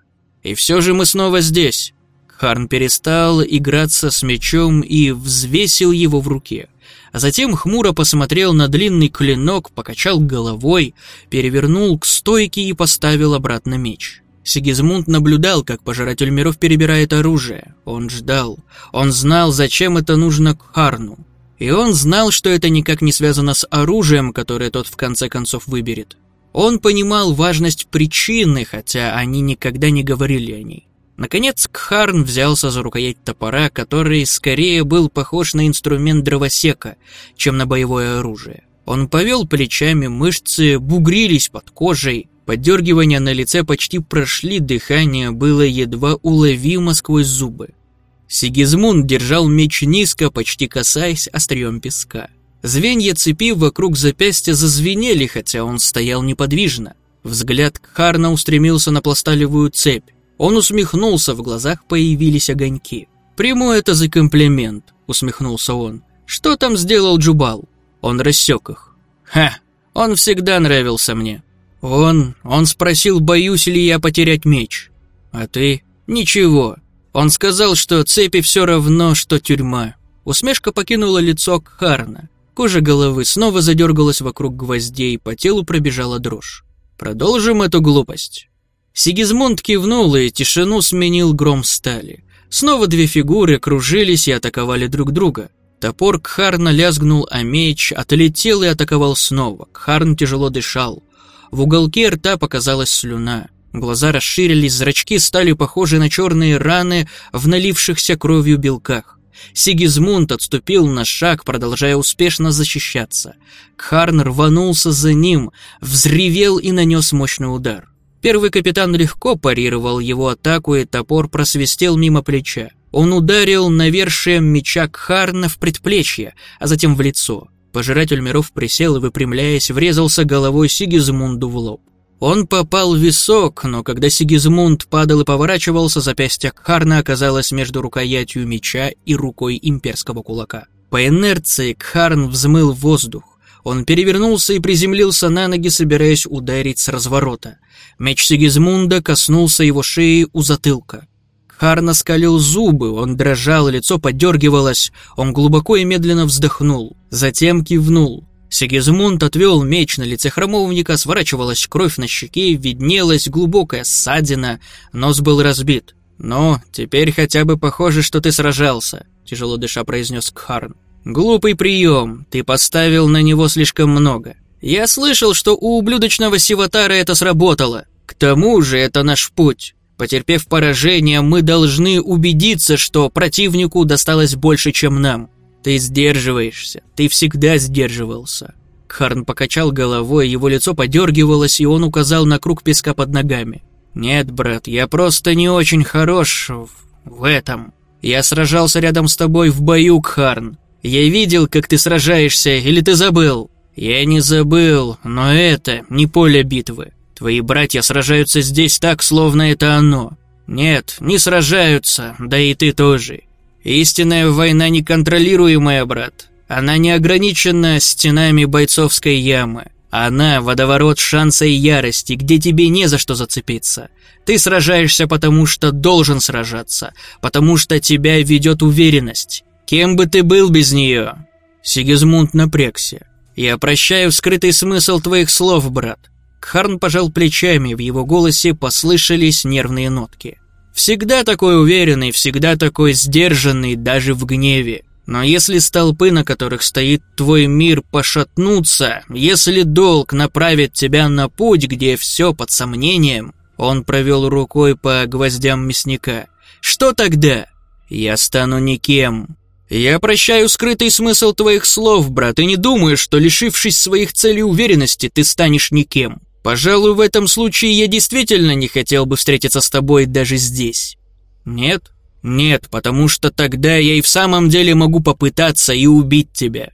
И все же мы снова здесь». Харн перестал играться с мечом и взвесил его в руке. А затем хмуро посмотрел на длинный клинок, покачал головой, перевернул к стойке и поставил обратно меч. Сигизмунд наблюдал, как пожиратель миров перебирает оружие. Он ждал. Он знал, зачем это нужно Харну. И он знал, что это никак не связано с оружием, которое тот в конце концов выберет. Он понимал важность причины, хотя они никогда не говорили о ней. Наконец Кхарн взялся за рукоять топора, который скорее был похож на инструмент дровосека, чем на боевое оружие. Он повел плечами, мышцы бугрились под кожей, поддергивания на лице почти прошли, дыхание было едва уловимо сквозь зубы. Сигизмунд держал меч низко, почти касаясь острием песка. Звенья цепи вокруг запястья зазвенели, хотя он стоял неподвижно. Взгляд Кхарна устремился на пласталевую цепь. Он усмехнулся, в глазах появились огоньки. «Приму это за комплимент», — усмехнулся он. «Что там сделал Джубал?» Он рассек их. «Ха, он всегда нравился мне. Он... он спросил, боюсь ли я потерять меч. А ты? Ничего, он сказал, что цепи все равно, что тюрьма. Усмешка покинула лицо Кхарна. Кожа головы снова задергалась вокруг гвоздей, по телу пробежала дрожь. Продолжим эту глупость. Сигизмунд кивнул, и тишину сменил гром стали. Снова две фигуры кружились и атаковали друг друга. Топор Кхарна лязгнул, а меч отлетел и атаковал снова. Кхарн тяжело дышал. В уголке рта показалась слюна. Глаза расширились, зрачки стали похожи на черные раны в налившихся кровью белках. Сигизмунд отступил на шаг, продолжая успешно защищаться. Кхарн рванулся за ним, взревел и нанес мощный удар. Первый капитан легко парировал его атаку, и топор просвистел мимо плеча. Он ударил навершием меча Кхарна в предплечье, а затем в лицо. Пожиратель миров присел и, выпрямляясь, врезался головой Сигизмунду в лоб. Он попал в висок, но когда Сигизмунд падал и поворачивался, запястье Кхарна оказалось между рукоятью меча и рукой имперского кулака. По инерции Кхарн взмыл воздух. Он перевернулся и приземлился на ноги, собираясь ударить с разворота. Меч Сигизмунда коснулся его шеи у затылка. Кхарн оскалил зубы, он дрожал, лицо подергивалось, он глубоко и медленно вздохнул, затем кивнул. Сигизмунд отвел меч на лице храмовника, сворачивалась кровь на щеке, виднелась глубокая ссадина, нос был разбит. «Ну, теперь хотя бы похоже, что ты сражался», — тяжело дыша произнес Кхарн. «Глупый прием, ты поставил на него слишком много. Я слышал, что у ублюдочного Сиватара это сработало. К тому же это наш путь. Потерпев поражение, мы должны убедиться, что противнику досталось больше, чем нам. Ты сдерживаешься, ты всегда сдерживался. Харн покачал головой, его лицо подергивалось, и он указал на круг песка под ногами. «Нет, брат, я просто не очень хорош в, в этом. Я сражался рядом с тобой в бою, Кхарн. Я видел, как ты сражаешься, или ты забыл?» «Я не забыл, но это не поле битвы. Твои братья сражаются здесь так, словно это оно. Нет, не сражаются, да и ты тоже. Истинная война неконтролируемая, брат. Она не ограничена стенами бойцовской ямы. Она – водоворот шанса и ярости, где тебе не за что зацепиться. Ты сражаешься, потому что должен сражаться, потому что тебя ведет уверенность. Кем бы ты был без нее? Сигизмунд напрягся. Я прощаю скрытый смысл твоих слов, брат. Кхарн пожал плечами, в его голосе послышались нервные нотки. Всегда такой уверенный, всегда такой сдержанный, даже в гневе. Но если столпы, на которых стоит твой мир, пошатнутся, если долг направит тебя на путь, где все под сомнением, он провел рукой по гвоздям мясника. Что тогда? Я стану никем. Я прощаю скрытый смысл твоих слов, брат, и не думаю, что, лишившись своих целей уверенности, ты станешь никем. Пожалуй, в этом случае я действительно не хотел бы встретиться с тобой даже здесь. Нет? «Нет, потому что тогда я и в самом деле могу попытаться и убить тебя».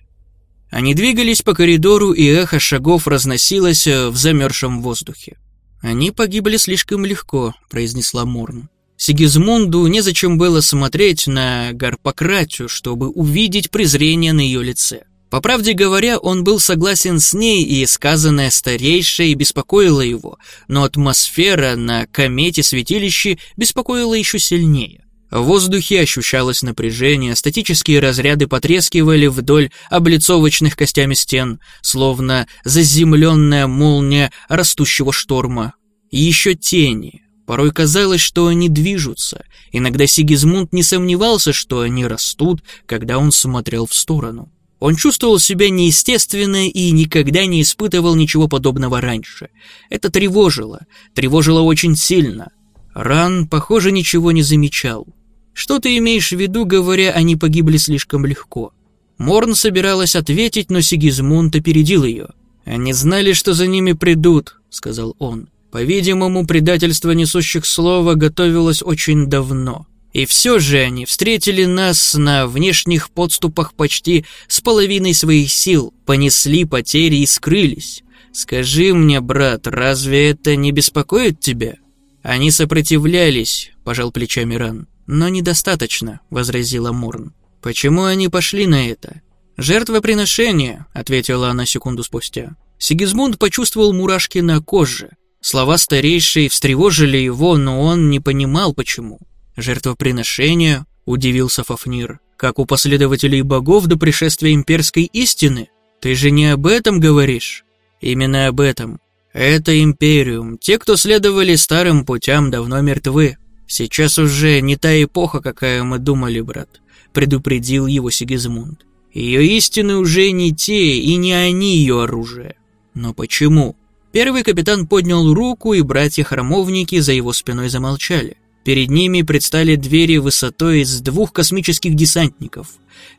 Они двигались по коридору, и эхо шагов разносилось э, в замерзшем воздухе. «Они погибли слишком легко», — произнесла Морн. Сигизмунду незачем было смотреть на Гарпократию, чтобы увидеть презрение на ее лице. По правде говоря, он был согласен с ней, и сказанное старейшей беспокоило его, но атмосфера на комете-святилище беспокоила еще сильнее. В воздухе ощущалось напряжение, статические разряды потрескивали вдоль облицовочных костями стен, словно заземленная молния растущего шторма. И еще тени. Порой казалось, что они движутся. Иногда Сигизмунд не сомневался, что они растут, когда он смотрел в сторону. Он чувствовал себя неестественно и никогда не испытывал ничего подобного раньше. Это тревожило, тревожило очень сильно. Ран, похоже, ничего не замечал. Что ты имеешь в виду, говоря, они погибли слишком легко? Морн собиралась ответить, но Сигизмунд опередил ее. «Они знали, что за ними придут», — сказал он. «По-видимому, предательство несущих слова готовилось очень давно. И все же они встретили нас на внешних подступах почти с половиной своих сил, понесли потери и скрылись. Скажи мне, брат, разве это не беспокоит тебя?» «Они сопротивлялись», — пожал плечами Ран. «Но недостаточно», — возразила Мурн. «Почему они пошли на это?» «Жертвоприношение», — ответила она секунду спустя. Сигизмунд почувствовал мурашки на коже. Слова старейшей встревожили его, но он не понимал, почему. «Жертвоприношение?» — удивился Фафнир. «Как у последователей богов до пришествия имперской истины? Ты же не об этом говоришь?» «Именно об этом. Это Империум. Те, кто следовали старым путям, давно мертвы. Сейчас уже не та эпоха, какая мы думали, брат, предупредил его Сигизмунд. Ее истины уже не те, и не они ее оружие. Но почему? Первый капитан поднял руку, и братья-храмовники за его спиной замолчали. Перед ними предстали двери высотой из двух космических десантников,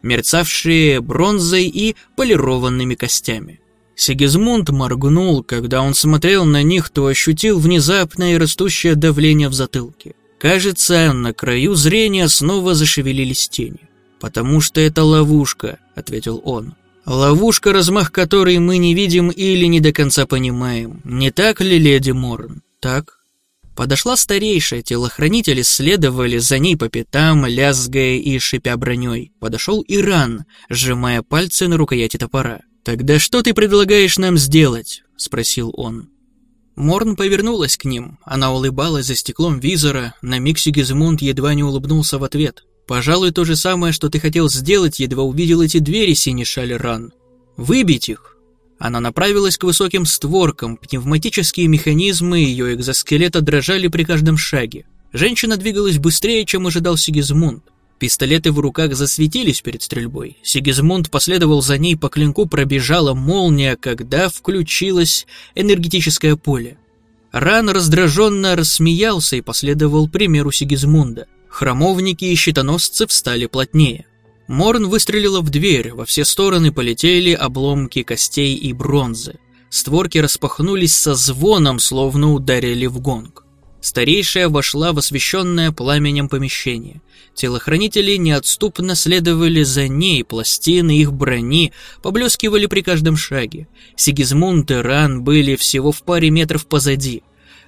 мерцавшие бронзой и полированными костями. Сигизмунд моргнул, когда он смотрел на них, то ощутил внезапное растущее давление в затылке. Кажется, на краю зрения снова зашевелились тени. «Потому что это ловушка», — ответил он. «Ловушка, размах которой мы не видим или не до конца понимаем. Не так ли, леди Морн?» «Так». Подошла старейшая, телохранители следовали за ней по пятам, лязгая и шипя броней. Подошел Иран, сжимая пальцы на рукояти топора. «Тогда что ты предлагаешь нам сделать?» — спросил он. Морн повернулась к ним. Она улыбалась за стеклом визора. На миг Сигизмунд едва не улыбнулся в ответ. «Пожалуй, то же самое, что ты хотел сделать, едва увидел эти двери, Синишаль Ран. Выбить их!» Она направилась к высоким створкам, пневматические механизмы ее экзоскелета дрожали при каждом шаге. Женщина двигалась быстрее, чем ожидал Сигизмунд. Пистолеты в руках засветились перед стрельбой. Сигизмунд последовал за ней по клинку, пробежала молния, когда включилось энергетическое поле. Ран раздраженно рассмеялся и последовал примеру Сигизмунда. Храмовники и щитоносцы встали плотнее. Морн выстрелила в дверь, во все стороны полетели обломки костей и бронзы. Створки распахнулись со звоном, словно ударили в гонг. Старейшая вошла в освещенное пламенем помещение. Телохранители неотступно следовали за ней, пластины их брони поблескивали при каждом шаге. Сигизмунд и Ран были всего в паре метров позади.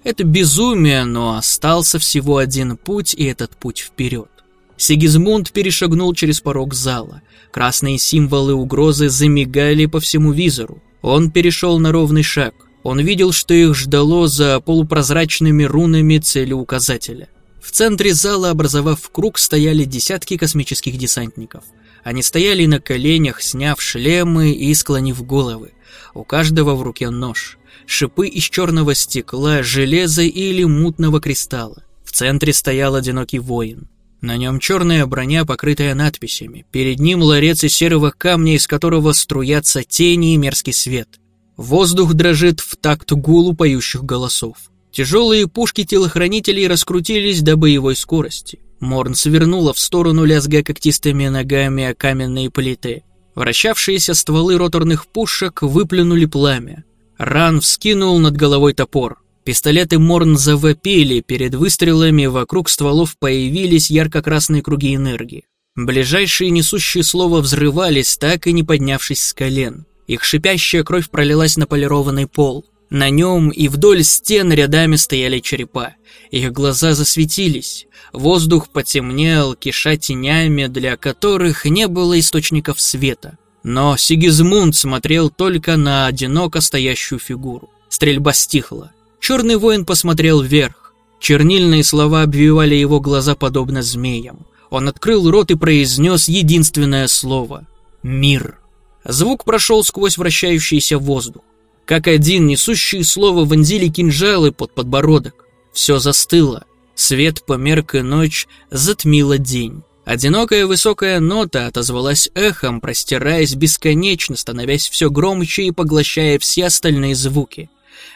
Это безумие, но остался всего один путь, и этот путь вперед. Сигизмунд перешагнул через порог зала. Красные символы угрозы замигали по всему визору. Он перешел на ровный шаг. Он видел, что их ждало за полупрозрачными рунами целеуказателя. В центре зала, образовав круг, стояли десятки космических десантников. Они стояли на коленях, сняв шлемы и склонив головы. У каждого в руке нож. Шипы из черного стекла, железа или мутного кристалла. В центре стоял одинокий воин. На нем черная броня, покрытая надписями. Перед ним ларец из серого камня, из которого струятся тени и мерзкий свет. Воздух дрожит в такт гулу поющих голосов. Тяжелые пушки телохранителей раскрутились до боевой скорости. Морн свернула в сторону, лязгая когтистыми ногами о каменные плиты. Вращавшиеся стволы роторных пушек выплюнули пламя. Ран вскинул над головой топор. Пистолеты Морн завопили, перед выстрелами вокруг стволов появились ярко-красные круги энергии. Ближайшие несущие слова взрывались, так и не поднявшись с колен. Их шипящая кровь пролилась на полированный пол. На нем и вдоль стен рядами стояли черепа. Их глаза засветились. Воздух потемнел, киша тенями, для которых не было источников света. Но Сигизмунд смотрел только на одиноко стоящую фигуру. Стрельба стихла. Черный воин посмотрел вверх. Чернильные слова обвивали его глаза подобно змеям. Он открыл рот и произнес единственное слово — «Мир». Звук прошел сквозь вращающийся воздух. Как один, несущие слово вонзили кинжалы под подбородок. Все застыло. Свет померк и ночь затмила день. Одинокая высокая нота отозвалась эхом, простираясь бесконечно, становясь все громче и поглощая все остальные звуки.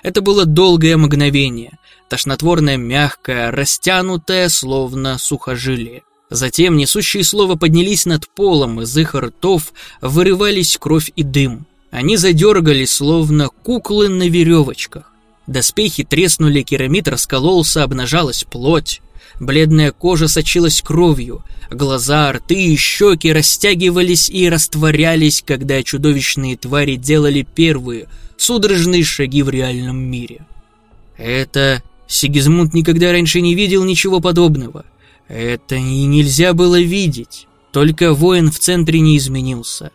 Это было долгое мгновение, тошнотворное мягкое, растянутое, словно сухожилие. Затем несущие слова поднялись над полом, из их ртов вырывались кровь и дым. Они задергались, словно куклы на веревочках. Доспехи треснули, керамид раскололся, обнажалась плоть. Бледная кожа сочилась кровью, глаза, рты и щеки растягивались и растворялись, когда чудовищные твари делали первые, судорожные шаги в реальном мире. Это... Сигизмунд никогда раньше не видел ничего подобного. Это и нельзя было видеть. Только воин в центре не изменился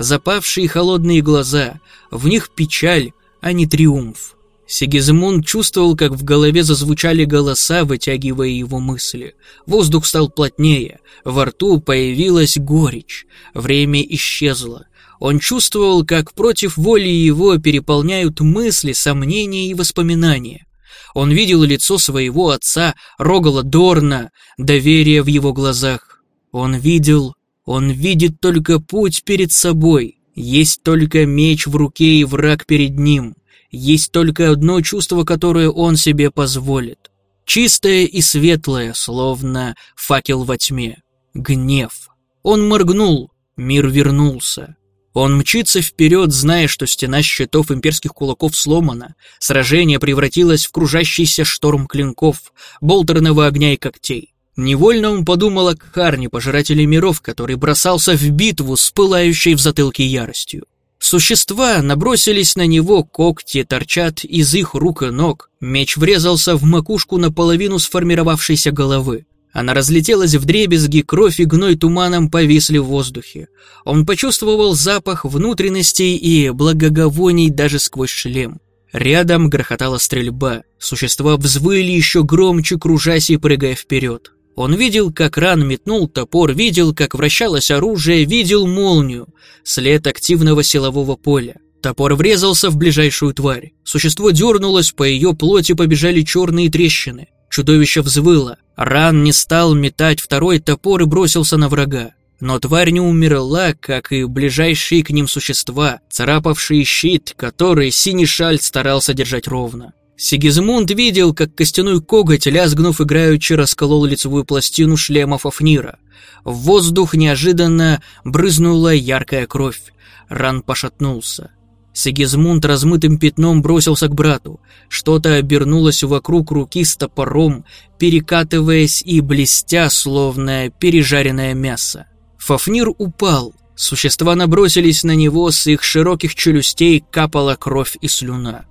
запавшие холодные глаза, в них печаль, а не триумф. Сигизмунд чувствовал, как в голове зазвучали голоса, вытягивая его мысли. Воздух стал плотнее, во рту появилась горечь, время исчезло. Он чувствовал, как против воли его переполняют мысли, сомнения и воспоминания. Он видел лицо своего отца, Рогала Дорна, доверие в его глазах. Он видел он видит только путь перед собой. Есть только меч в руке и враг перед ним. Есть только одно чувство, которое он себе позволит. Чистое и светлое, словно факел во тьме. Гнев. Он моргнул, мир вернулся. Он мчится вперед, зная, что стена щитов имперских кулаков сломана. Сражение превратилось в кружащийся шторм клинков, болтерного огня и когтей. Невольно он подумал о Кхарне, пожирателе миров, который бросался в битву с пылающей в затылке яростью. Существа набросились на него, когти торчат из их рук и ног. Меч врезался в макушку наполовину сформировавшейся головы. Она разлетелась в дребезги, кровь и гной туманом повисли в воздухе. Он почувствовал запах внутренностей и благоговоний даже сквозь шлем. Рядом грохотала стрельба. Существа взвыли еще громче, кружась и прыгая вперед. Он видел, как ран метнул топор, видел, как вращалось оружие, видел молнию, след активного силового поля. Топор врезался в ближайшую тварь. Существо дернулось, по ее плоти побежали черные трещины. Чудовище взвыло. Ран не стал метать второй топор и бросился на врага. Но тварь не умерла, как и ближайшие к ним существа, царапавшие щит, который синий шаль старался держать ровно. Сигизмунд видел, как костяной коготь, лязгнув играючи, расколол лицевую пластину шлема Фафнира. В воздух неожиданно брызнула яркая кровь. Ран пошатнулся. Сигизмунд размытым пятном бросился к брату. Что-то обернулось вокруг руки с топором, перекатываясь и блестя, словно пережаренное мясо. Фафнир упал. Существа набросились на него, с их широких челюстей капала кровь и слюна.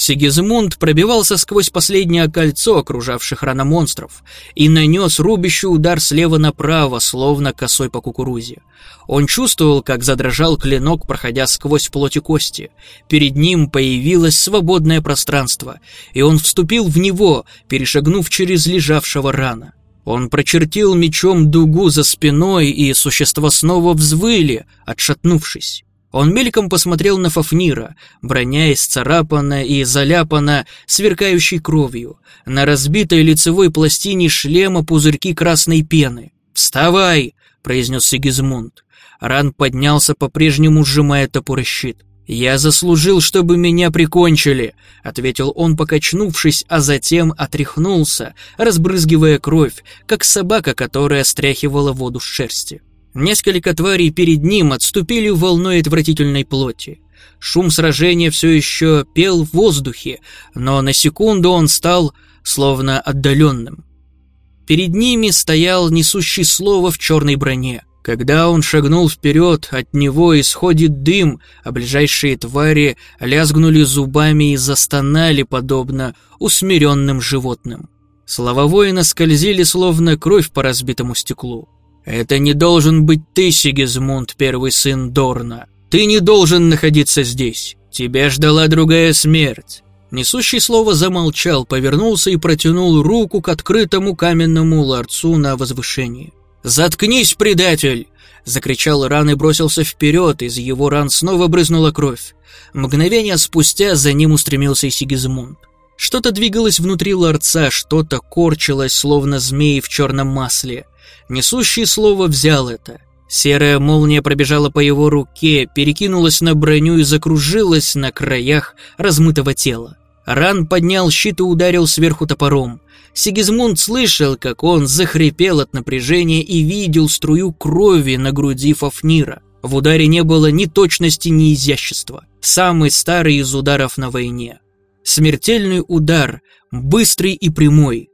Сигизмунд пробивался сквозь последнее кольцо окружавших рано монстров и нанес рубящий удар слева направо, словно косой по кукурузе. Он чувствовал, как задрожал клинок, проходя сквозь плоть и кости. Перед ним появилось свободное пространство, и он вступил в него, перешагнув через лежавшего рана. Он прочертил мечом дугу за спиной, и существа снова взвыли, отшатнувшись. Он мельком посмотрел на Фафнира, броня исцарапана и заляпана, сверкающей кровью. На разбитой лицевой пластине шлема пузырьки красной пены. «Вставай!» — произнес Сигизмунд. Ран поднялся, по-прежнему сжимая топор. «Я заслужил, чтобы меня прикончили», — ответил он, покачнувшись, а затем отряхнулся, разбрызгивая кровь, как собака, которая стряхивала воду с шерсти. Несколько тварей перед ним отступили волной отвратительной плоти. Шум сражения все еще пел в воздухе, но на секунду он стал словно отдаленным. Перед ними стоял несущий слово в черной броне. Когда он шагнул вперед, от него исходит дым, а ближайшие твари лязгнули зубами и застонали, подобно усмиренным животным. Слова воина скользили, словно кровь по разбитому стеклу. «Это не должен быть ты, Сигизмунд, первый сын Дорна. Ты не должен находиться здесь. Тебя ждала другая смерть». Несущий слово замолчал, повернулся и протянул руку к открытому каменному ларцу на возвышении. «Заткнись, предатель!» — закричал Ран и бросился вперед, из его ран снова брызнула кровь. Мгновение спустя за ним устремился и Сигизмунд. Что-то двигалось внутри ларца, что-то корчилось, словно змеи в черном масле. Несущий слово взял это. Серая молния пробежала по его руке, перекинулась на броню и закружилась на краях размытого тела. Ран поднял щит и ударил сверху топором. Сигизмунд слышал, как он захрипел от напряжения и видел струю крови на груди Фафнира. В ударе не было ни точности, ни изящества. Самый старый из ударов на войне. Смертельный удар, быстрый и прямой,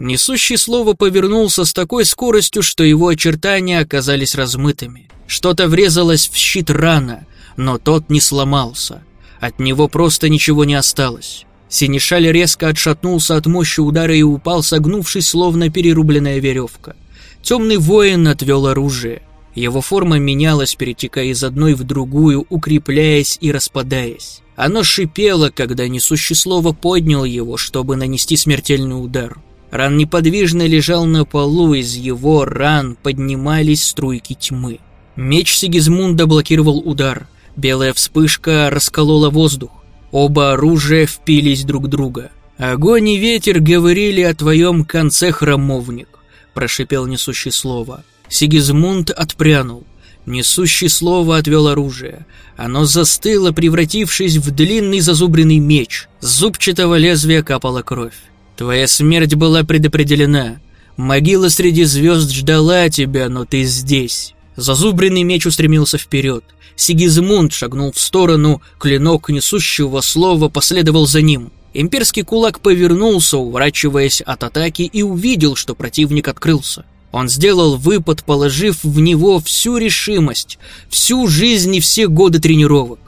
Несущий слово повернулся с такой скоростью, что его очертания оказались размытыми. Что-то врезалось в щит рано, но тот не сломался. От него просто ничего не осталось. Синишаль резко отшатнулся от мощи удара и упал, согнувшись, словно перерубленная веревка. Темный воин отвел оружие. Его форма менялась, перетекая из одной в другую, укрепляясь и распадаясь. Оно шипело, когда несущий слово поднял его, чтобы нанести смертельный удар. Ран неподвижно лежал на полу, из его ран поднимались струйки тьмы. Меч Сигизмунда блокировал удар. Белая вспышка расколола воздух. Оба оружия впились друг в друга. «Огонь и ветер говорили о твоем конце, храмовник», – прошипел несущий слово. Сигизмунд отпрянул. Несущий слово отвел оружие. Оно застыло, превратившись в длинный зазубренный меч. С зубчатого лезвия капала кровь. Твоя смерть была предопределена. Могила среди звезд ждала тебя, но ты здесь. Зазубренный меч устремился вперед. Сигизмунд шагнул в сторону, клинок несущего слова последовал за ним. Имперский кулак повернулся, уворачиваясь от атаки, и увидел, что противник открылся. Он сделал выпад, положив в него всю решимость, всю жизнь и все годы тренировок.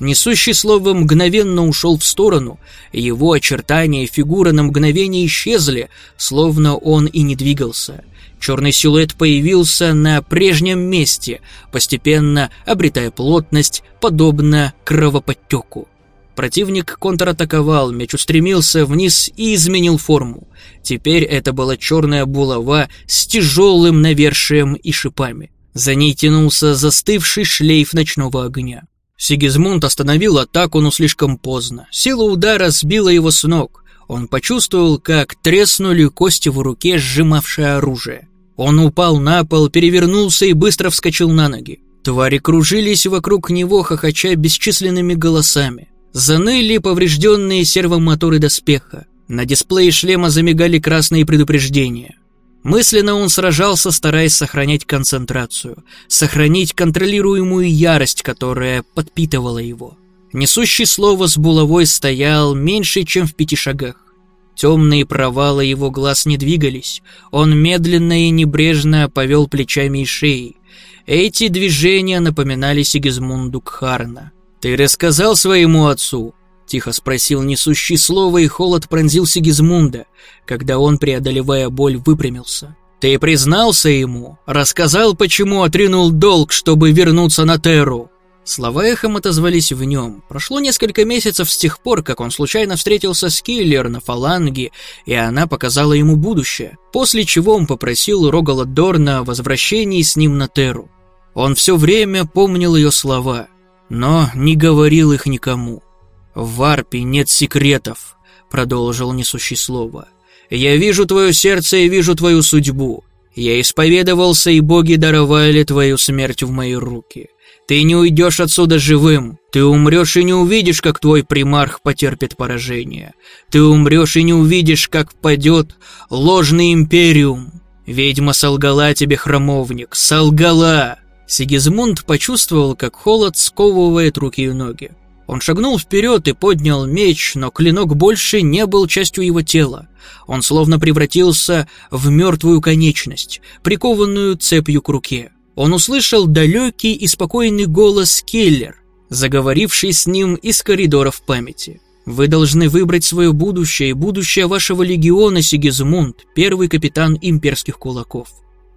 Несущий слово мгновенно ушел в сторону, его очертания и фигура на мгновение исчезли, словно он и не двигался. Черный силуэт появился на прежнем месте, постепенно обретая плотность, подобно кровоподтеку. Противник контратаковал, меч устремился вниз и изменил форму. Теперь это была черная булава с тяжелым навершием и шипами. За ней тянулся застывший шлейф ночного огня. Сигизмунд остановил атаку, но слишком поздно. Сила удара сбила его с ног. Он почувствовал, как треснули кости в руке, сжимавшие оружие. Он упал на пол, перевернулся и быстро вскочил на ноги. Твари кружились вокруг него, хохоча бесчисленными голосами. Заныли поврежденные сервомоторы доспеха. На дисплее шлема замигали красные предупреждения. Мысленно он сражался, стараясь сохранять концентрацию, сохранить контролируемую ярость, которая подпитывала его. Несущий слово с булавой стоял меньше, чем в пяти шагах. Темные провалы его глаз не двигались. Он медленно и небрежно повел плечами и шеей. Эти движения напоминали Сигизмунду Кхарна. «Ты рассказал своему отцу?» — тихо спросил несущий слово, и холод пронзил Сигизмунда, когда он, преодолевая боль, выпрямился. «Ты признался ему? Рассказал, почему отринул долг, чтобы вернуться на Терру?» Слова эхом отозвались в нем. Прошло несколько месяцев с тех пор, как он случайно встретился с Киллер на фаланге, и она показала ему будущее, после чего он попросил Рогала Дорна о возвращении с ним на Терру. Он все время помнил ее слова, но не говорил их никому. «В Варпе нет секретов», — продолжил несущий слово. «Я вижу твое сердце и вижу твою судьбу. Я исповедовался, и боги даровали твою смерть в мои руки. Ты не уйдешь отсюда живым. Ты умрешь и не увидишь, как твой примарх потерпит поражение. Ты умрешь и не увидишь, как падет ложный империум. Ведьма солгала тебе, храмовник, солгала!» Сигизмунд почувствовал, как холод сковывает руки и ноги. Он шагнул вперед и поднял меч, но клинок больше не был частью его тела. Он словно превратился в мертвую конечность, прикованную цепью к руке он услышал далекий и спокойный голос Келлер, заговоривший с ним из коридоров памяти. «Вы должны выбрать свое будущее и будущее вашего легиона Сигизмунд, первый капитан имперских кулаков».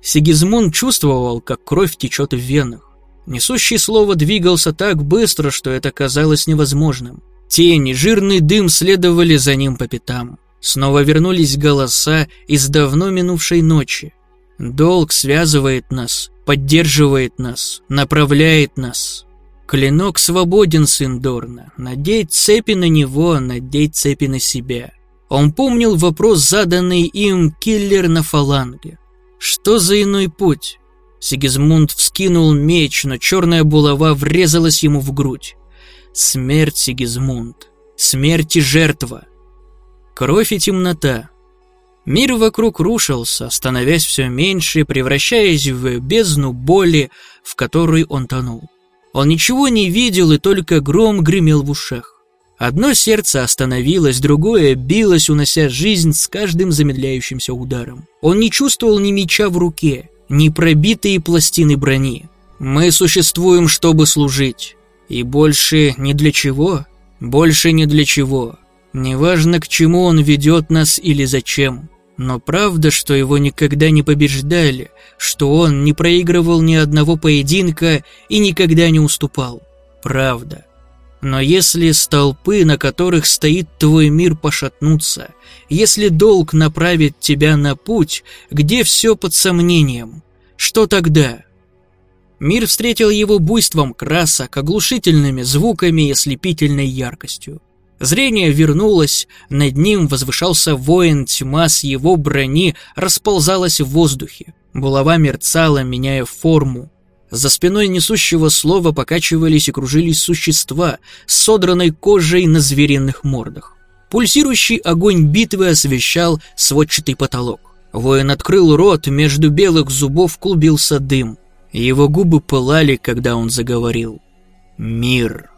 Сигизмунд чувствовал, как кровь течет в венах. Несущий слово двигался так быстро, что это казалось невозможным. Тени, жирный дым следовали за ним по пятам. Снова вернулись голоса из давно минувшей ночи. Долг связывает нас, поддерживает нас, направляет нас. Клинок свободен, сын Дорна. Надеть цепи на него, надеть цепи на себя. Он помнил вопрос, заданный им киллер на фаланге. Что за иной путь? Сигизмунд вскинул меч, но черная булава врезалась ему в грудь. Смерть, Сигизмунд. Смерть и жертва. Кровь и темнота. Мир вокруг рушился, становясь все меньше, превращаясь в бездну боли, в которой он тонул. Он ничего не видел, и только гром гремел в ушах. Одно сердце остановилось, другое билось, унося жизнь с каждым замедляющимся ударом. Он не чувствовал ни меча в руке, ни пробитые пластины брони. Мы существуем, чтобы служить. И больше ни для чего, больше ни для чего. Неважно, к чему он ведет нас или зачем. Но правда, что его никогда не побеждали, что он не проигрывал ни одного поединка и никогда не уступал. Правда. Но если столпы, на которых стоит твой мир, пошатнутся, если долг направит тебя на путь, где все под сомнением, что тогда? Мир встретил его буйством красок, оглушительными звуками и ослепительной яркостью. Зрение вернулось, над ним возвышался воин, тьма с его брони расползалась в воздухе. Булава мерцала, меняя форму. За спиной несущего слова покачивались и кружились существа с содранной кожей на звериных мордах. Пульсирующий огонь битвы освещал сводчатый потолок. Воин открыл рот, между белых зубов клубился дым. Его губы пылали, когда он заговорил. «Мир».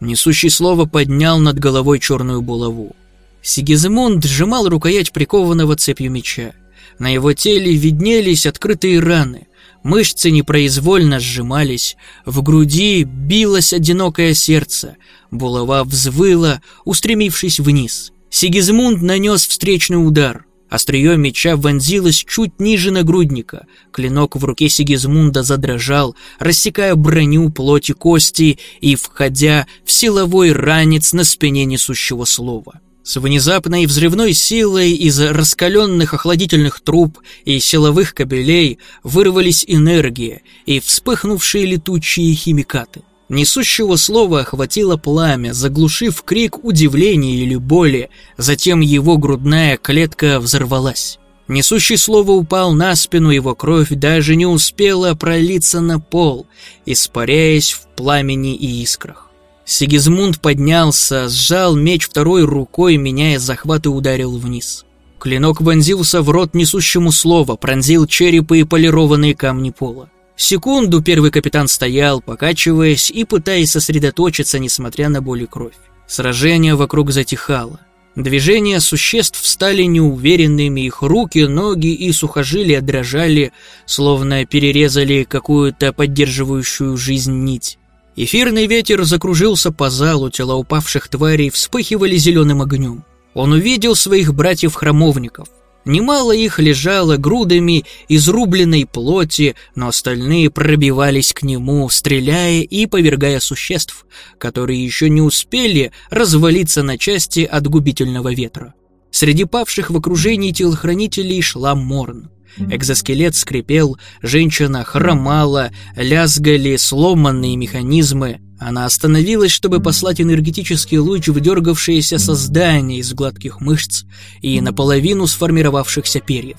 Несущий слово поднял над головой черную булаву. Сигизмунд сжимал рукоять прикованного цепью меча. На его теле виднелись открытые раны. Мышцы непроизвольно сжимались. В груди билось одинокое сердце. Булава взвыла, устремившись вниз. Сигизмунд нанес встречный удар. Острие меча вонзилось чуть ниже нагрудника. Клинок в руке Сигизмунда задрожал, рассекая броню, плоть и кости и входя в силовой ранец на спине несущего слова. С внезапной взрывной силой из раскаленных охладительных труб и силовых кабелей вырвались энергия и вспыхнувшие летучие химикаты. Несущего слова охватило пламя, заглушив крик удивления или боли, затем его грудная клетка взорвалась. Несущий слово упал на спину, его кровь даже не успела пролиться на пол, испаряясь в пламени и искрах. Сигизмунд поднялся, сжал меч второй рукой, меняя захват и ударил вниз. Клинок вонзился в рот несущему слово, пронзил черепы и полированные камни пола. Секунду первый капитан стоял, покачиваясь и пытаясь сосредоточиться, несмотря на боль и кровь. Сражение вокруг затихало. Движения существ стали неуверенными, их руки, ноги и сухожилия дрожали, словно перерезали какую-то поддерживающую жизнь нить. Эфирный ветер закружился по залу, тела упавших тварей вспыхивали зеленым огнем. Он увидел своих братьев-храмовников. Немало их лежало грудами изрубленной плоти, но остальные пробивались к нему, стреляя и повергая существ, которые еще не успели развалиться на части от губительного ветра. Среди павших в окружении телохранителей шла Морн. Экзоскелет скрипел, женщина хромала, лязгали сломанные механизмы. Она остановилась, чтобы послать энергетический луч в дергавшееся создание из гладких мышц и наполовину сформировавшихся перьев.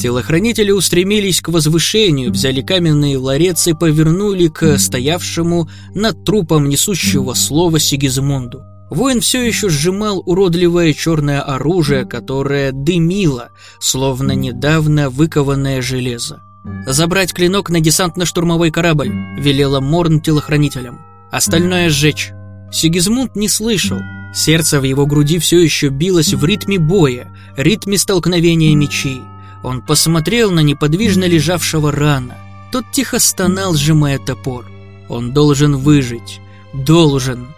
Телохранители устремились к возвышению, взяли каменные ларец и повернули к стоявшему над трупом несущего слова Сигизмунду. Воин все еще сжимал уродливое черное оружие, которое дымило, словно недавно выкованное железо. «Забрать клинок на десантно-штурмовой корабль», — велела Морн телохранителям. «Остальное сжечь». Сигизмунд не слышал. Сердце в его груди все еще билось в ритме боя, ритме столкновения мечей. Он посмотрел на неподвижно лежавшего рана. Тот тихо стонал, сжимая топор. Он должен выжить. Должен.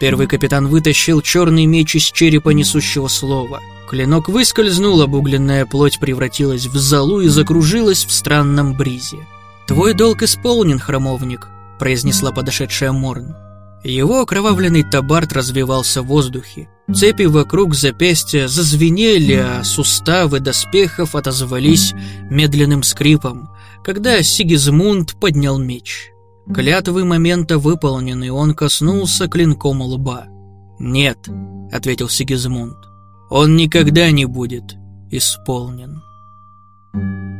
Первый капитан вытащил черный меч из черепа несущего слова. Клинок выскользнул, обугленная плоть превратилась в золу и закружилась в странном бризе. «Твой долг исполнен, храмовник», — произнесла подошедшая Морн. Его окровавленный табарт развивался в воздухе. Цепи вокруг запястья зазвенели, а суставы доспехов отозвались медленным скрипом, когда Сигизмунд поднял меч. Клятвы момента выполнены, он коснулся клинком лба. «Нет», — ответил Сигизмунд, — «он никогда не будет исполнен». Thank you.